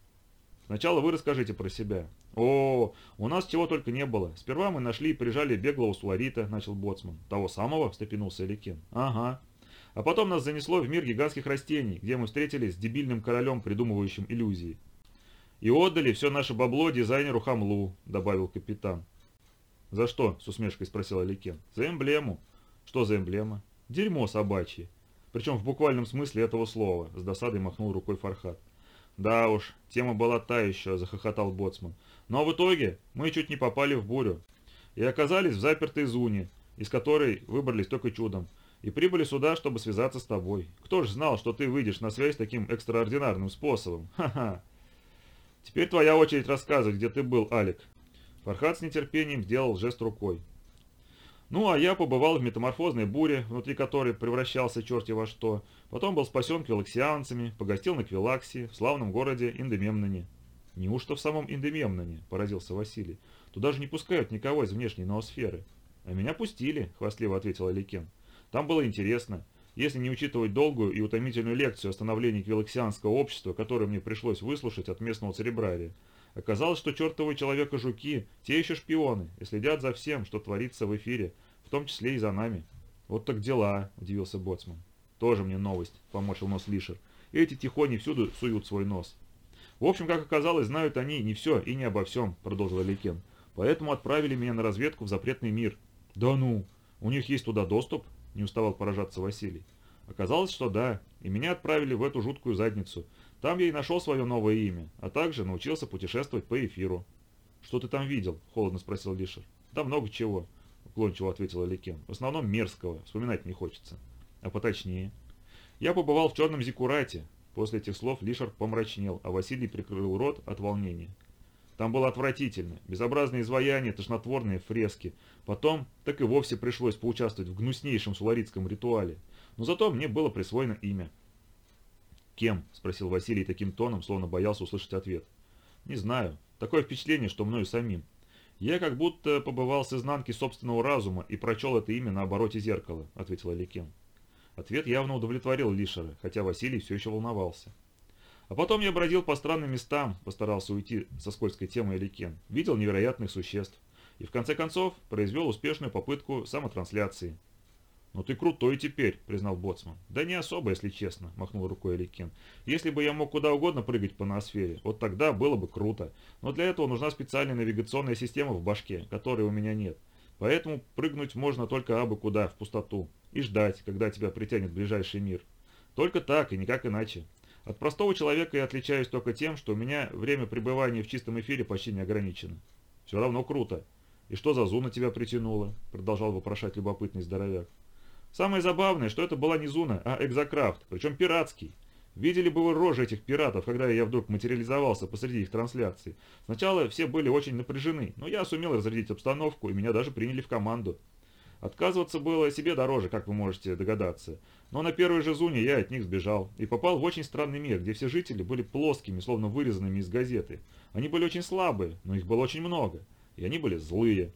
Сначала вы расскажите про себя. О, у нас чего только не было. Сперва мы нашли и прижали беглого Суларита, начал Боцман. Того самого, встрепенулся Эликин. Ага. А потом нас занесло в мир гигантских растений, где мы встретились с дебильным королем, придумывающим иллюзии. И отдали все наше бабло дизайнеру Хамлу, добавил капитан. «За что?» – с усмешкой спросил Аликен. «За эмблему». «Что за эмблема?» «Дерьмо собачье». Причем в буквальном смысле этого слова, с досадой махнул рукой Фархат. «Да уж, тема была та еще», – захохотал Боцман. «Но в итоге мы чуть не попали в бурю. и оказались в запертой зоне, из которой выбрались только чудом, и прибыли сюда, чтобы связаться с тобой. Кто ж знал, что ты выйдешь на связь таким экстраординарным способом? Ха-ха. Теперь твоя очередь рассказывать, где ты был, Алик. Фархад с нетерпением сделал жест рукой. Ну, а я побывал в метаморфозной буре, внутри которой превращался черти во что. Потом был спасен квилаксианцами, погостил на Квилаксии, в славном городе Индемемнане. «Неужто в самом Индемемнане?» – поразился Василий. «Туда же не пускают никого из внешней ноосферы». «А меня пустили», – хвастливо ответил Аликен. «Там было интересно. Если не учитывать долгую и утомительную лекцию о становлении квилаксианского общества, которую мне пришлось выслушать от местного церебрария, оказалось, что чертовы человека-жуки – те еще шпионы и следят за всем, что творится в эфире, том числе и за нами». «Вот так дела», – удивился Боцман. «Тоже мне новость», – поморщил нос Лишер. «Эти тихони всюду суют свой нос». «В общем, как оказалось, знают они не все и не обо всем», – продолжил Аликен. «Поэтому отправили меня на разведку в запретный мир». «Да ну! У них есть туда доступ?» – не уставал поражаться Василий. Оказалось, что да, и меня отправили в эту жуткую задницу. Там я и нашел свое новое имя, а также научился путешествовать по эфиру. «Что ты там видел?» – холодно спросил Лишер. «Да много чего», – уклончиво ответил Аликен. «В основном мерзкого, вспоминать не хочется». «А поточнее?» «Я побывал в черном зикурате, После этих слов Лишер помрачнел, а Василий прикрыл рот от волнения. Там было отвратительно. Безобразные изваяния, тошнотворные фрески. Потом так и вовсе пришлось поучаствовать в гнуснейшем суларитском ритуале. Но зато мне было присвоено имя. «Кем?» – спросил Василий таким тоном, словно боялся услышать ответ. «Не знаю. Такое впечатление, что мною самим. Я как будто побывал с изнанки собственного разума и прочел это имя на обороте зеркала», – ответил Аликен. Ответ явно удовлетворил Лишера, хотя Василий все еще волновался. А потом я бродил по странным местам, постарался уйти со скользкой темы Эликен, видел невероятных существ и в конце концов произвел успешную попытку самотрансляции. «Ну ты крутой теперь», — признал Боцман. «Да не особо, если честно», — махнул рукой Эликен. «Если бы я мог куда угодно прыгать по ноосфере, вот тогда было бы круто. Но для этого нужна специальная навигационная система в башке, которой у меня нет. Поэтому прыгнуть можно только абы куда, в пустоту и ждать, когда тебя притянет ближайший мир. Только так и никак иначе. От простого человека я отличаюсь только тем, что у меня время пребывания в чистом эфире почти не ограничено. Все равно круто. И что за зуна тебя притянула? Продолжал вопрошать любопытный здоровяк. Самое забавное, что это была не зуна, а экзокрафт, причем пиратский. Видели бы вы рожи этих пиратов, когда я вдруг материализовался посреди их трансляции. Сначала все были очень напряжены, но я сумел разрядить обстановку, и меня даже приняли в команду. Отказываться было себе дороже, как вы можете догадаться. Но на первой же зуне я от них сбежал и попал в очень странный мир, где все жители были плоскими, словно вырезанными из газеты. Они были очень слабые, но их было очень много, и они были злые.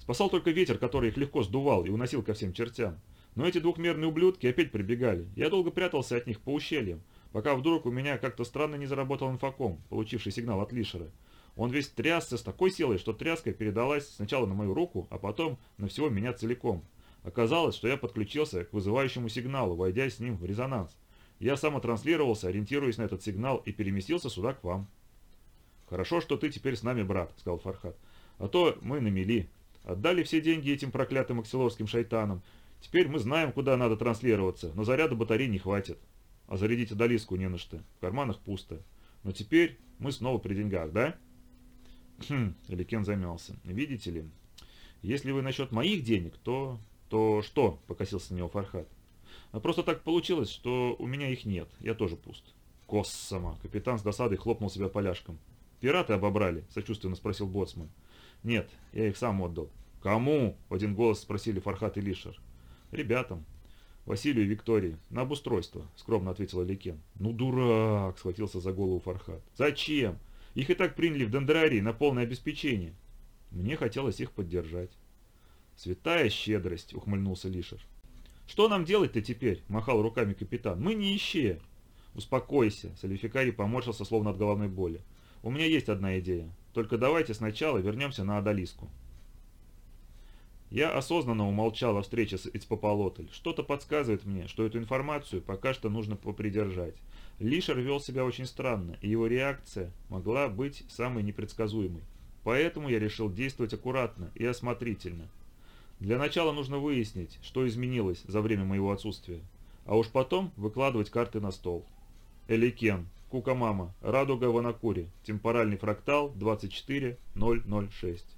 Спасал только ветер, который их легко сдувал и уносил ко всем чертям. Но эти двухмерные ублюдки опять прибегали. Я долго прятался от них по ущельям, пока вдруг у меня как-то странно не заработал инфоком, получивший сигнал от Лишера. Он весь трясся с такой силой, что тряска передалась сначала на мою руку, а потом на всего меня целиком. Оказалось, что я подключился к вызывающему сигналу, войдя с ним в резонанс. Я самотранслировался, ориентируясь на этот сигнал, и переместился сюда к вам. «Хорошо, что ты теперь с нами, брат», — сказал Фархат. «А то мы на мели. Отдали все деньги этим проклятым аксилорским шайтанам. Теперь мы знаем, куда надо транслироваться, но заряда батарей не хватит. А зарядить одолиску не на что. В карманах пусто. Но теперь мы снова при деньгах, да?» Хм, Эликен замялся. Видите ли, если вы насчет моих денег, то... То что? Покосился на него Фархат. А просто так получилось, что у меня их нет. Я тоже пуст. Коссама. Капитан с досадой хлопнул себя поляшком. Пираты обобрали? Сочувственно спросил Боцман. Нет, я их сам отдал. Кому? В один голос спросили Фархат и Лишер. Ребятам. Василию и Виктории. На обустройство, скромно ответил Ликен. Ну дурак, схватился за голову Фархат. Зачем? Их и так приняли в Дендрарии на полное обеспечение. Мне хотелось их поддержать. «Святая щедрость!» — ухмыльнулся Лишер. «Что нам делать-то теперь?» — махал руками капитан. «Мы нищи!» «Успокойся!» — Салификарий поморщился, словно от головной боли. «У меня есть одна идея. Только давайте сначала вернемся на Адалиску». Я осознанно умолчал о встрече с Ицпополотль. Что-то подсказывает мне, что эту информацию пока что нужно попридержать. Лишер вел себя очень странно, и его реакция могла быть самой непредсказуемой. Поэтому я решил действовать аккуратно и осмотрительно. Для начала нужно выяснить, что изменилось за время моего отсутствия, а уж потом выкладывать карты на стол. Эликен, Кукамама, Радуга Ванакури, темпоральный фрактал 24006.